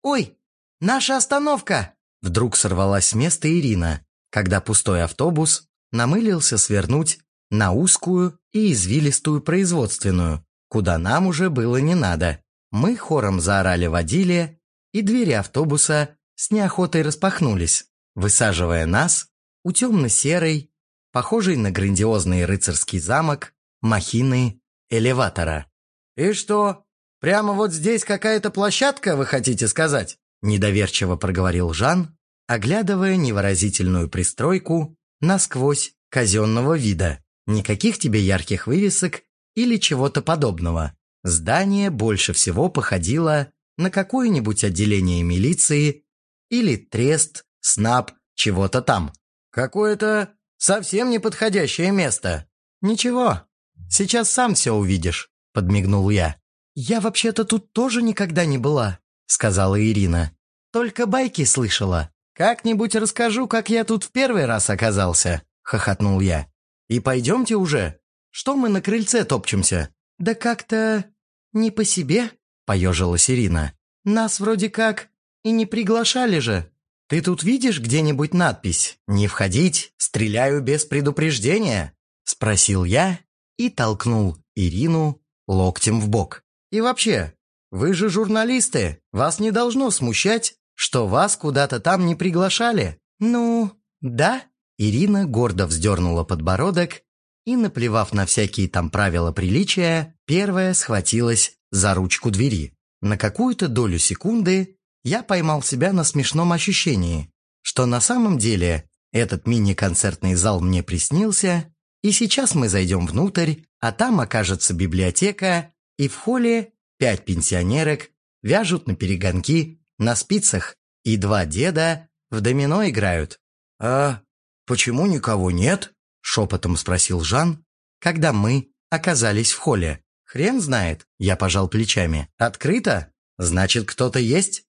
«Ой, наша остановка!» Вдруг сорвалась с места Ирина, когда пустой автобус намылился свернуть на узкую и извилистую производственную, куда нам уже было не надо. Мы хором заорали водиле, и двери автобуса с неохотой распахнулись, высаживая нас у темно-серой, похожей на грандиозный рыцарский замок, махины элеватора. «И что, прямо вот здесь какая-то площадка, вы хотите сказать?» Недоверчиво проговорил Жан, оглядывая невыразительную пристройку насквозь казенного вида. Никаких тебе ярких вывесок или чего-то подобного. Здание больше всего походило на какое-нибудь отделение милиции или трест, снаб, чего-то там. Какое-то совсем неподходящее место. Ничего, сейчас сам все увидишь, подмигнул я. Я вообще-то тут тоже никогда не была, сказала Ирина. Только байки слышала. Как-нибудь расскажу, как я тут в первый раз оказался, хохотнул я. И пойдемте уже. Что мы на крыльце топчемся? Да как-то не по себе, поежилась Ирина. Нас вроде как и не приглашали же. Ты тут видишь где-нибудь надпись «Не входить, стреляю без предупреждения»? Спросил я и толкнул Ирину локтем в бок. И вообще, вы же журналисты, вас не должно смущать, что вас куда-то там не приглашали. Ну, да? Ирина гордо вздернула подбородок и, наплевав на всякие там правила приличия, первая схватилась за ручку двери. На какую-то долю секунды я поймал себя на смешном ощущении, что на самом деле этот мини-концертный зал мне приснился, и сейчас мы зайдем внутрь, а там окажется библиотека, и в холле пять пенсионерок вяжут на перегонки на спицах, и два деда в домино играют. «А почему никого нет?» – шепотом спросил Жан, когда мы оказались в холле. «Хрен знает», – я пожал плечами. «Открыто? Значит, кто-то есть?»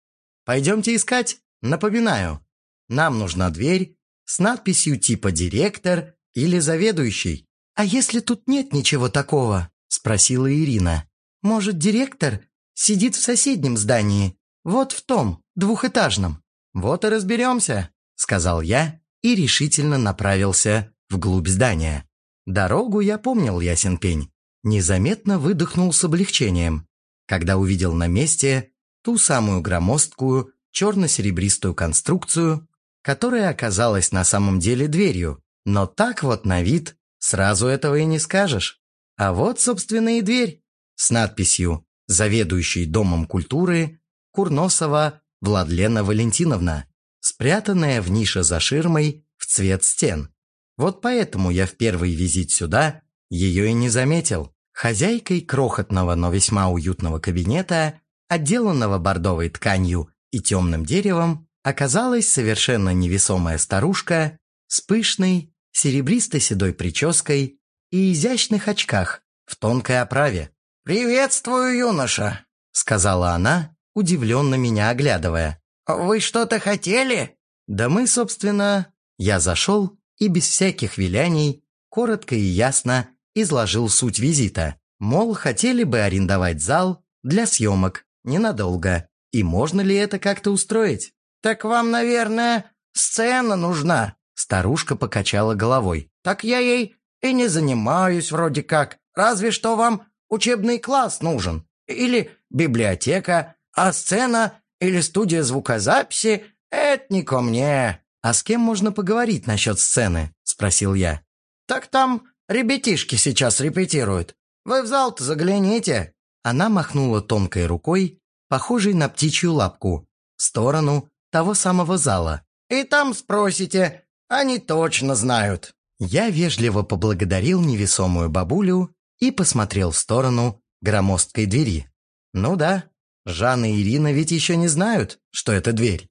Пойдемте искать. Напоминаю, нам нужна дверь с надписью типа «Директор» или «Заведующий». «А если тут нет ничего такого?» – спросила Ирина. «Может, директор сидит в соседнем здании, вот в том, двухэтажном?» «Вот и разберемся», – сказал я и решительно направился вглубь здания. Дорогу я помнил, ясен пень. Незаметно выдохнул с облегчением, когда увидел на месте ту самую громоздкую черно-серебристую конструкцию, которая оказалась на самом деле дверью, но так вот на вид сразу этого и не скажешь. А вот, собственно, и дверь с надписью «Заведующий Домом культуры Курносова Владлена Валентиновна», спрятанная в нише за ширмой в цвет стен. Вот поэтому я в первый визит сюда ее и не заметил. Хозяйкой крохотного, но весьма уютного кабинета отделанного бордовой тканью и темным деревом, оказалась совершенно невесомая старушка с пышной, серебристо-седой прической и изящных очках в тонкой оправе. «Приветствую, юноша!» — сказала она, удивленно меня оглядывая. «Вы что-то хотели?» «Да мы, собственно...» Я зашел и без всяких виляний, коротко и ясно изложил суть визита. Мол, хотели бы арендовать зал для съемок ненадолго. И можно ли это как-то устроить? Так вам, наверное, сцена нужна. Старушка покачала головой. Так я ей и не занимаюсь вроде как. Разве что вам учебный класс нужен. Или библиотека. А сцена или студия звукозаписи – это не ко мне. А с кем можно поговорить насчет сцены? Спросил я. Так там ребятишки сейчас репетируют. Вы в зал-то загляните. Она махнула тонкой рукой, похожей на птичью лапку, в сторону того самого зала. «И там спросите, они точно знают». Я вежливо поблагодарил невесомую бабулю и посмотрел в сторону громоздкой двери. «Ну да, Жанна и Ирина ведь еще не знают, что это дверь».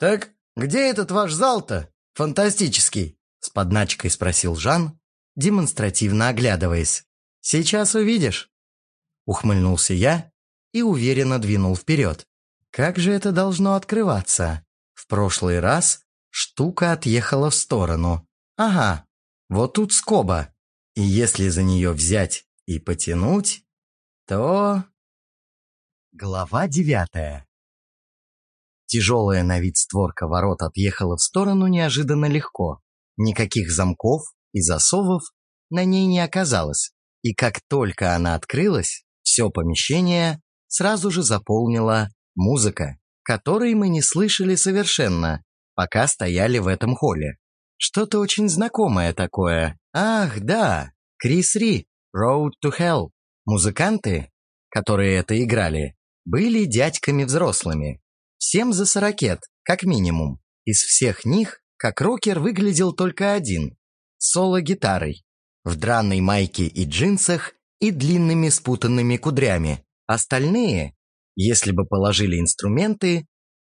«Так где этот ваш зал-то? Фантастический!» С подначкой спросил Жан, демонстративно оглядываясь. «Сейчас увидишь». Ухмыльнулся я и уверенно двинул вперед. Как же это должно открываться? В прошлый раз штука отъехала в сторону. Ага, вот тут скоба. И если за нее взять и потянуть, то... Глава девятая. Тяжелая на вид створка ворот отъехала в сторону неожиданно легко. Никаких замков и засовов на ней не оказалось. И как только она открылась, все помещение сразу же заполнила музыка, которой мы не слышали совершенно, пока стояли в этом холле. Что-то очень знакомое такое. Ах, да, Крис Ри, Road to Hell. Музыканты, которые это играли, были дядьками взрослыми. Всем за сорокет, как минимум. Из всех них, как рокер, выглядел только один — соло-гитарой, в драной майке и джинсах и длинными спутанными кудрями. Остальные, если бы положили инструменты,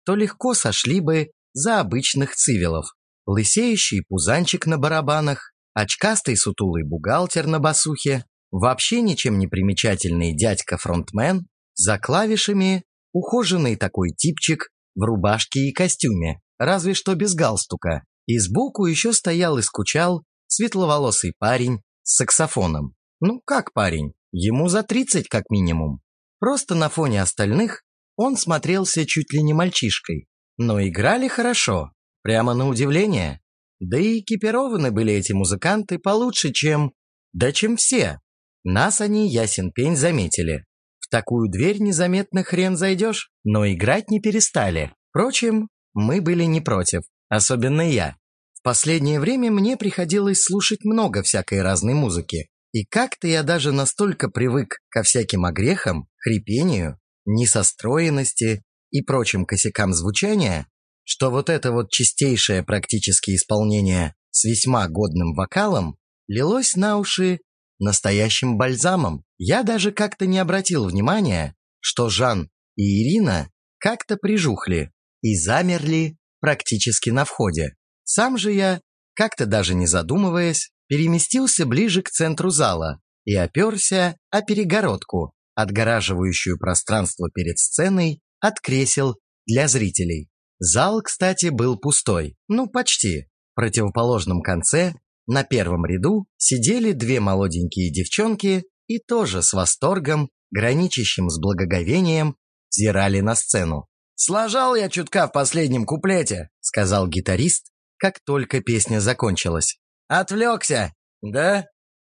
то легко сошли бы за обычных цивилов. Лысеющий пузанчик на барабанах, очкастый сутулый бухгалтер на басухе, вообще ничем не примечательный дядька-фронтмен, за клавишами ухоженный такой типчик в рубашке и костюме, разве что без галстука. И сбоку еще стоял и скучал светловолосый парень с саксофоном. Ну, как парень? Ему за 30 как минимум. Просто на фоне остальных он смотрелся чуть ли не мальчишкой. Но играли хорошо, прямо на удивление. Да и экипированы были эти музыканты получше, чем... Да чем все. Нас они, ясен пень, заметили. В такую дверь незаметно хрен зайдешь, но играть не перестали. Впрочем, мы были не против, особенно я. В последнее время мне приходилось слушать много всякой разной музыки. И как-то я даже настолько привык ко всяким огрехам, хрипению, несостроенности и прочим косякам звучания, что вот это вот чистейшее практически исполнение с весьма годным вокалом лилось на уши настоящим бальзамом. Я даже как-то не обратил внимания, что Жан и Ирина как-то прижухли и замерли практически на входе. Сам же я, как-то даже не задумываясь, переместился ближе к центру зала и оперся о перегородку, отгораживающую пространство перед сценой от кресел для зрителей. Зал, кстати, был пустой. Ну, почти. В противоположном конце, на первом ряду, сидели две молоденькие девчонки и тоже с восторгом, граничащим с благоговением, зирали на сцену. «Сложал я чутка в последнем куплете», — сказал гитарист, как только песня закончилась. «Отвлекся, да?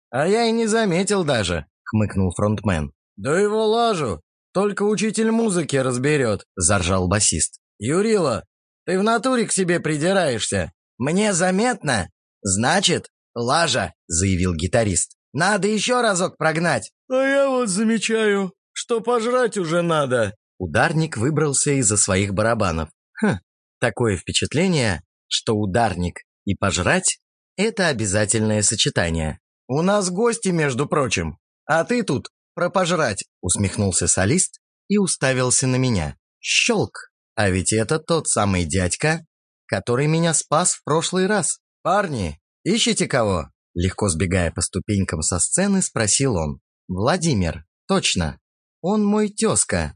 А я и не заметил даже», — хмыкнул фронтмен. «Да его лажу, только учитель музыки разберет», — заржал басист. «Юрила, ты в натуре к себе придираешься. Мне заметно. Значит, лажа», — заявил гитарист. «Надо еще разок прогнать». «А я вот замечаю, что пожрать уже надо». Ударник выбрался из-за своих барабанов. Хм, такое впечатление, что ударник и пожрать — это обязательное сочетание. «У нас гости, между прочим, а ты тут про пожрать», — усмехнулся солист и уставился на меня. Щелк! А ведь это тот самый дядька, который меня спас в прошлый раз. «Парни, ищете кого?» Легко сбегая по ступенькам со сцены, спросил он. «Владимир, точно. Он мой тезка.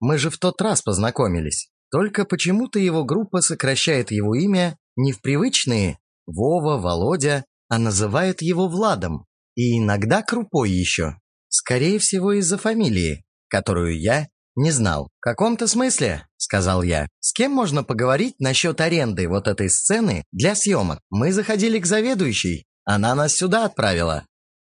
Мы же в тот раз познакомились. Только почему-то его группа сокращает его имя не в привычные Вова, Володя, а называет его Владом. И иногда Крупой еще. Скорее всего, из-за фамилии, которую я не знал. «В каком-то смысле», — сказал я. «С кем можно поговорить насчет аренды вот этой сцены для съемок? Мы заходили к заведующей. Она нас сюда отправила».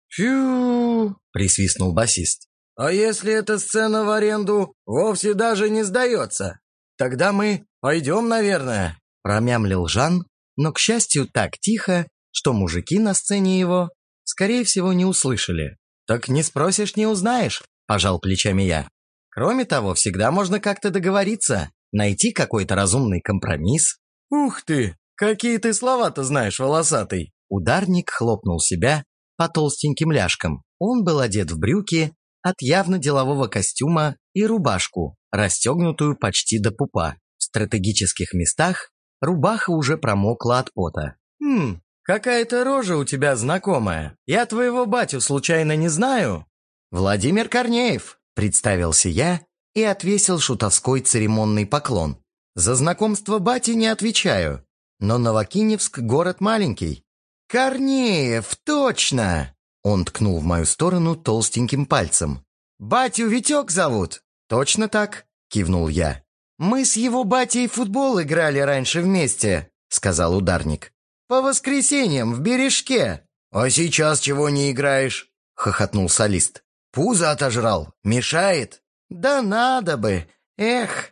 «Фью!» — присвистнул басист. «А если эта сцена в аренду вовсе даже не сдается? Тогда мы пойдем, наверное», — промямлил Жан, но, к счастью, так тихо, что мужики на сцене его, скорее всего, не услышали. «Так не спросишь, не узнаешь», – пожал плечами я. «Кроме того, всегда можно как-то договориться, найти какой-то разумный компромисс». «Ух ты! Какие ты слова-то знаешь, волосатый!» Ударник хлопнул себя по толстеньким ляжкам. Он был одет в брюки от явно делового костюма и рубашку, расстегнутую почти до пупа. В стратегических местах рубаха уже промокла от пота. «Хм, «Какая-то рожа у тебя знакомая. Я твоего батю случайно не знаю?» «Владимир Корнеев», — представился я и отвесил шутовской церемонный поклон. «За знакомство бати не отвечаю, но Новокиневск — город маленький». «Корнеев, точно!» Он ткнул в мою сторону толстеньким пальцем. «Батю Витек зовут?» «Точно так», — кивнул я. «Мы с его батей футбол играли раньше вместе», — сказал ударник. По воскресеньям в бережке. А сейчас чего не играешь? Хохотнул солист. Пузо отожрал. Мешает? Да надо бы. Эх.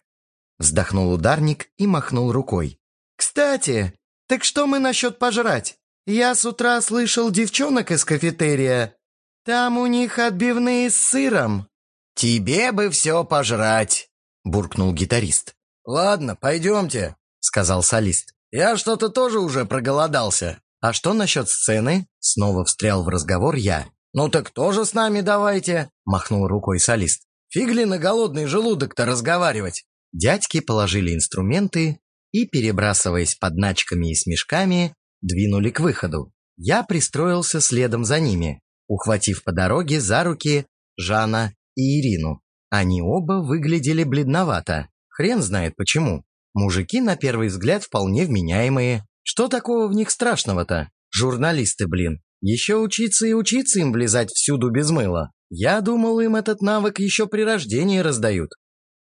Вздохнул ударник и махнул рукой. Кстати, так что мы насчет пожрать? Я с утра слышал девчонок из кафетерия. Там у них отбивные с сыром. Тебе бы все пожрать, буркнул гитарист. Ладно, пойдемте. сказал солист. «Я что-то тоже уже проголодался». «А что насчет сцены?» Снова встрял в разговор я. «Ну так тоже с нами давайте», — махнул рукой солист. «Фигли на голодный желудок-то разговаривать». Дядьки положили инструменты и, перебрасываясь подначками и смешками, двинули к выходу. Я пристроился следом за ними, ухватив по дороге за руки Жана и Ирину. Они оба выглядели бледновато. Хрен знает почему. Мужики, на первый взгляд, вполне вменяемые. Что такого в них страшного-то? Журналисты, блин. Еще учиться и учиться им влезать всюду без мыла. Я думал, им этот навык еще при рождении раздают.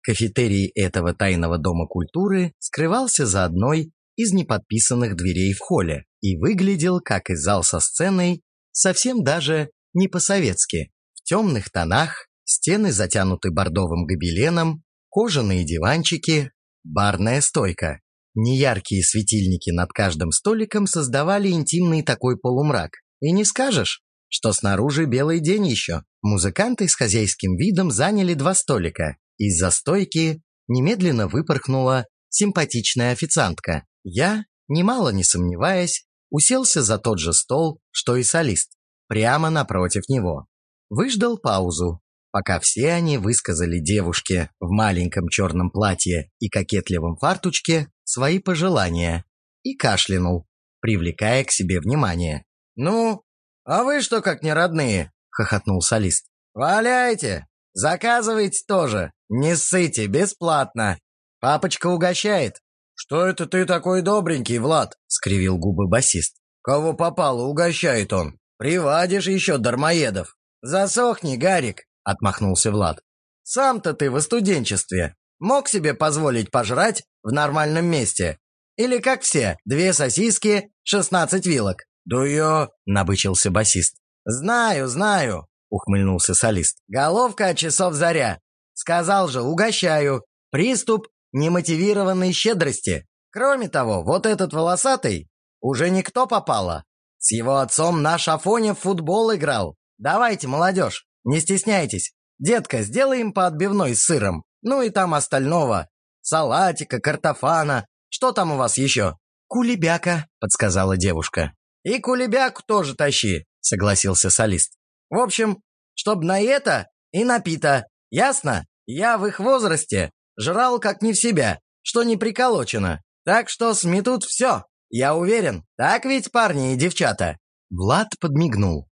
Кафетерий этого тайного дома культуры скрывался за одной из неподписанных дверей в холле и выглядел, как и зал со сценой, совсем даже не по-советски. В темных тонах, стены затянуты бордовым гобеленом, кожаные диванчики, барная стойка. Неяркие светильники над каждым столиком создавали интимный такой полумрак. И не скажешь, что снаружи белый день еще. Музыканты с хозяйским видом заняли два столика. Из-за стойки немедленно выпорхнула симпатичная официантка. Я, немало не сомневаясь, уселся за тот же стол, что и солист, прямо напротив него. Выждал паузу, пока все они высказали девушке в маленьком черном платье и кокетливом фартучке свои пожелания и кашлянул, привлекая к себе внимание. «Ну, а вы что как не родные?» — хохотнул солист. «Валяйте! Заказывайте тоже! Не ссыте, бесплатно! Папочка угощает!» «Что это ты такой добренький, Влад?» — скривил губы басист. «Кого попало, угощает он. Привадишь еще дармоедов. Засохни, Гарик!» — отмахнулся Влад. «Сам-то ты в студенчестве. Мог себе позволить пожрать в нормальном месте? Или как все, две сосиски, шестнадцать вилок? «Да я...» — набычился басист. «Знаю, знаю», — ухмыльнулся солист. «Головка от часов заря. Сказал же, угощаю. Приступ немотивированной щедрости. Кроме того, вот этот волосатый уже никто попало. С его отцом наш Афоня в футбол играл. Давайте, молодежь, не стесняйтесь. Детка, сделай им по отбивной с сыром. Ну и там остального. Салатика, картофана. Что там у вас еще?» «Кулебяка», — подсказала девушка. «И кулебяку тоже тащи», — согласился солист. «В общем, чтоб на это и напито, ясно? Я в их возрасте жрал как не в себя, что не приколочено. Так что сметут все, я уверен. Так ведь, парни и девчата?» Влад подмигнул.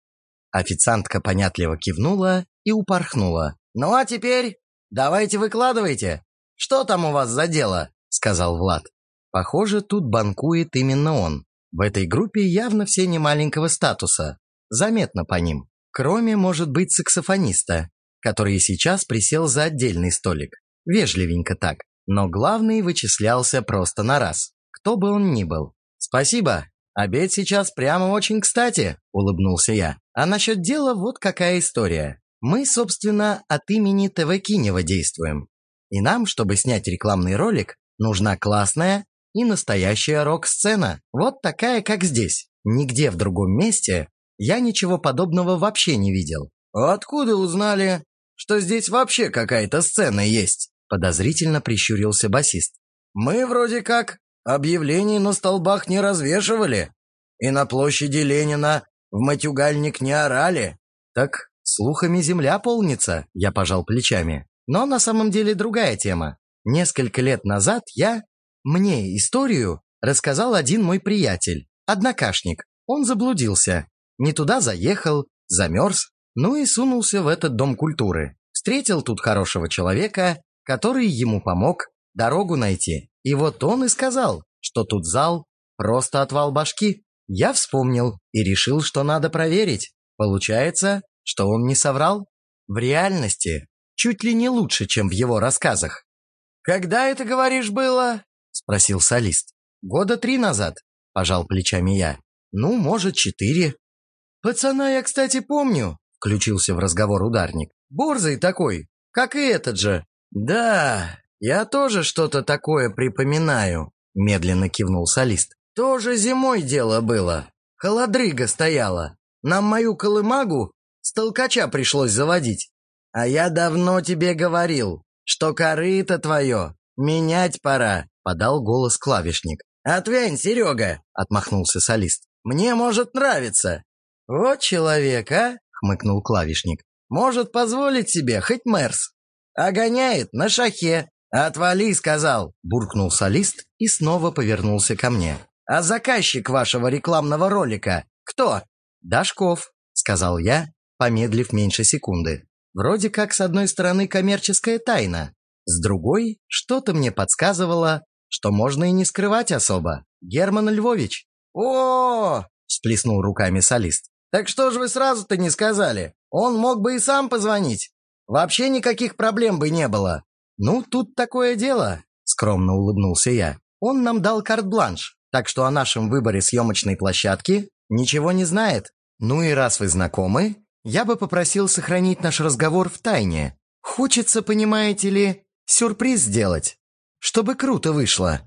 Официантка понятливо кивнула и упорхнула. «Ну а теперь давайте выкладывайте. Что там у вас за дело?» — сказал Влад. Похоже, тут банкует именно он. В этой группе явно все не маленького статуса. Заметно по ним. Кроме, может быть, саксофониста, который сейчас присел за отдельный столик. Вежливенько так. Но главный вычислялся просто на раз. Кто бы он ни был. «Спасибо. Обед сейчас прямо очень кстати», — улыбнулся я. «А насчет дела вот какая история. Мы, собственно, от имени ТВ Кинева действуем. И нам, чтобы снять рекламный ролик, нужна классная и настоящая рок-сцена, вот такая, как здесь. Нигде в другом месте я ничего подобного вообще не видел. «Откуда узнали, что здесь вообще какая-то сцена есть?» Подозрительно прищурился басист. «Мы вроде как объявлений на столбах не развешивали, и на площади Ленина в матюгальник не орали». «Так слухами земля полнится», — я пожал плечами. «Но на самом деле другая тема. Несколько лет назад я мне историю рассказал один мой приятель, однокашник. Он заблудился, не туда заехал, замерз, ну и сунулся в этот дом культуры. Встретил тут хорошего человека, который ему помог дорогу найти. И вот он и сказал, что тут зал просто отвал башки. Я вспомнил и решил, что надо проверить. Получается, что он не соврал? В реальности чуть ли не лучше, чем в его рассказах. «Когда это, говоришь, было?» спросил солист. «Года три назад», — пожал плечами я. «Ну, может, четыре». «Пацана я, кстати, помню», — включился в разговор ударник. «Борзый такой, как и этот же». «Да, я тоже что-то такое припоминаю», — медленно кивнул солист. «Тоже зимой дело было. Холодрыга стояла. Нам мою колымагу с толкача пришлось заводить. А я давно тебе говорил, что корыто твое «Менять пора», — подал голос клавишник. «Отвянь, Серега», — отмахнулся солист. «Мне может нравиться». «Вот человек, а?» — хмыкнул клавишник. «Может позволить себе хоть Мерс. А гоняет на шахе. «Отвали», — сказал, — буркнул солист и снова повернулся ко мне. «А заказчик вашего рекламного ролика кто?» «Дашков», — сказал я, помедлив меньше секунды. Вроде как с одной стороны коммерческая тайна, с другой что-то мне подсказывало, что можно и не скрывать особо. Герман Львович. О, -о, -о всплеснул руками солист. Так что же вы сразу-то не сказали? Он мог бы и сам позвонить. Вообще никаких проблем бы не было. Ну, тут такое дело, скромно улыбнулся я. Он нам дал карт-бланш, так что о нашем выборе съемочной площадки ничего не знает. Ну и раз вы знакомы, я бы попросил сохранить наш разговор в тайне. Хочется, понимаете ли, сюрприз сделать, чтобы круто вышло.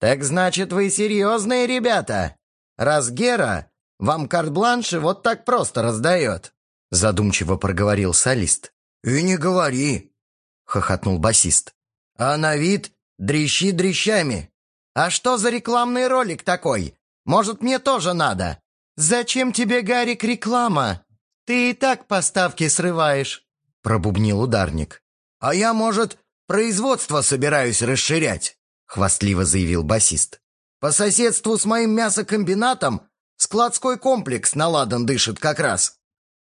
Так значит, вы серьезные ребята? Раз Гера вам карт-бланши вот так просто раздает? Задумчиво проговорил солист. И не говори, хохотнул басист. А на вид дрищи дрищами. А что за рекламный ролик такой? Может, мне тоже надо? Зачем тебе, Гарик, реклама? «Ты и так поставки срываешь», — пробубнил ударник. «А я, может, производство собираюсь расширять», — хвастливо заявил басист. «По соседству с моим мясокомбинатом складской комплекс наладан дышит как раз».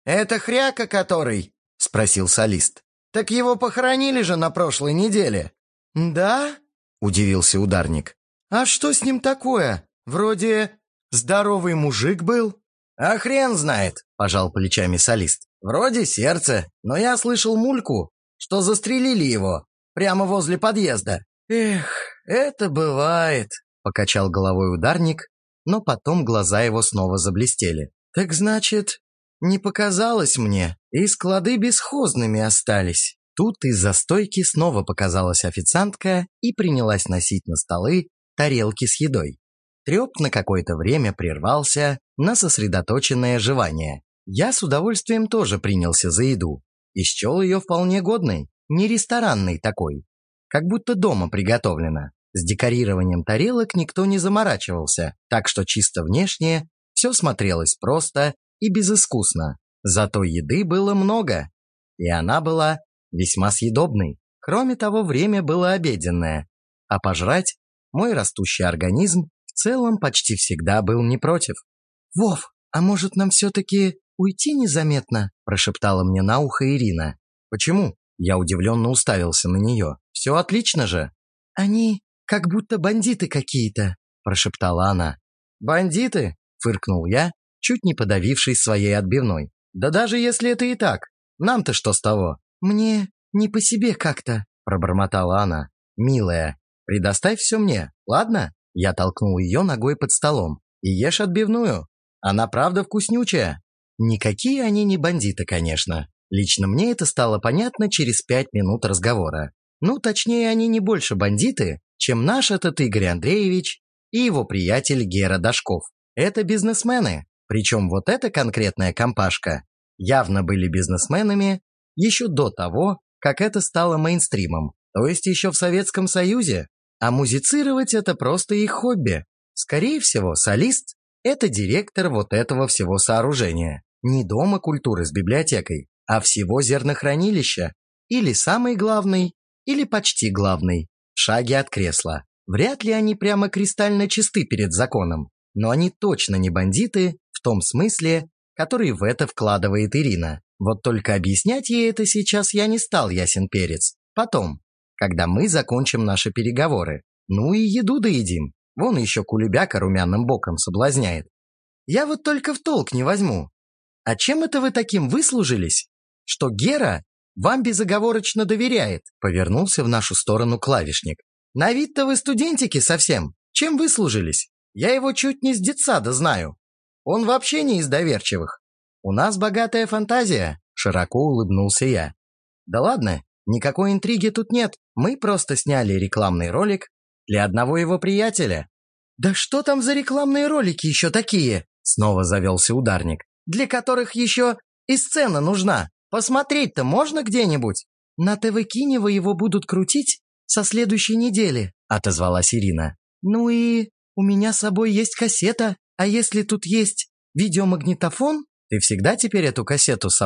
«Это хряка который?» — спросил солист. «Так его похоронили же на прошлой неделе». «Да?» — удивился ударник. «А что с ним такое? Вроде здоровый мужик был?» «А хрен знает», — пожал плечами солист. «Вроде сердце, но я слышал мульку, что застрелили его прямо возле подъезда». «Эх, это бывает», — покачал головой ударник, но потом глаза его снова заблестели. «Так значит, не показалось мне, и склады бесхозными остались». Тут из-за стойки снова показалась официантка и принялась носить на столы тарелки с едой. Треп на какое-то время прервался на сосредоточенное жевание. Я с удовольствием тоже принялся за еду и счел ее вполне годной, не ресторанной такой, как будто дома приготовлена. С декорированием тарелок никто не заморачивался, так что чисто внешне все смотрелось просто и безыскусно. Зато еды было много, и она была весьма съедобной. Кроме того, время было обеденное, а пожрать мой растущий организм целом почти всегда был не против. «Вов, а может нам все-таки уйти незаметно?» – прошептала мне на ухо Ирина. «Почему?» – я удивленно уставился на нее. «Все отлично же!» «Они как будто бандиты какие-то», – прошептала она. «Бандиты?» – фыркнул я, чуть не подавившись своей отбивной. «Да даже если это и так, нам-то что с того?» «Мне не по себе как-то», – пробормотала она. «Милая, предоставь все мне, ладно?» Я толкнул ее ногой под столом. «И ешь отбивную. Она правда вкуснючая». Никакие они не бандиты, конечно. Лично мне это стало понятно через пять минут разговора. Ну, точнее, они не больше бандиты, чем наш этот Игорь Андреевич и его приятель Гера Дашков. Это бизнесмены. Причем вот эта конкретная компашка явно были бизнесменами еще до того, как это стало мейнстримом, то есть еще в Советском Союзе. А музицировать это просто их хобби. Скорее всего, солист – это директор вот этого всего сооружения. Не дома культуры с библиотекой, а всего зернохранилища. Или самый главный, или почти главный. В шаге от кресла. Вряд ли они прямо кристально чисты перед законом. Но они точно не бандиты том смысле, который в это вкладывает Ирина. Вот только объяснять ей это сейчас я не стал, ясен перец. Потом, когда мы закончим наши переговоры. Ну и еду доедим. Вон еще кулебяка румяным боком соблазняет. Я вот только в толк не возьму. А чем это вы таким выслужились, что Гера вам безоговорочно доверяет?» Повернулся в нашу сторону клавишник. «На вид-то вы студентики совсем. Чем выслужились? Я его чуть не с детсада знаю. Он вообще не из доверчивых. У нас богатая фантазия», — широко улыбнулся я. «Да ладно, Никакой интриги тут нет. Мы просто сняли рекламный ролик для одного его приятеля. «Да что там за рекламные ролики еще такие?» Снова завелся ударник. «Для которых еще и сцена нужна. Посмотреть-то можно где-нибудь?» «На ТВ Кинево его будут крутить со следующей недели», — отозвалась Ирина. «Ну и у меня с собой есть кассета, а если тут есть видеомагнитофон, ты всегда теперь эту кассету с собой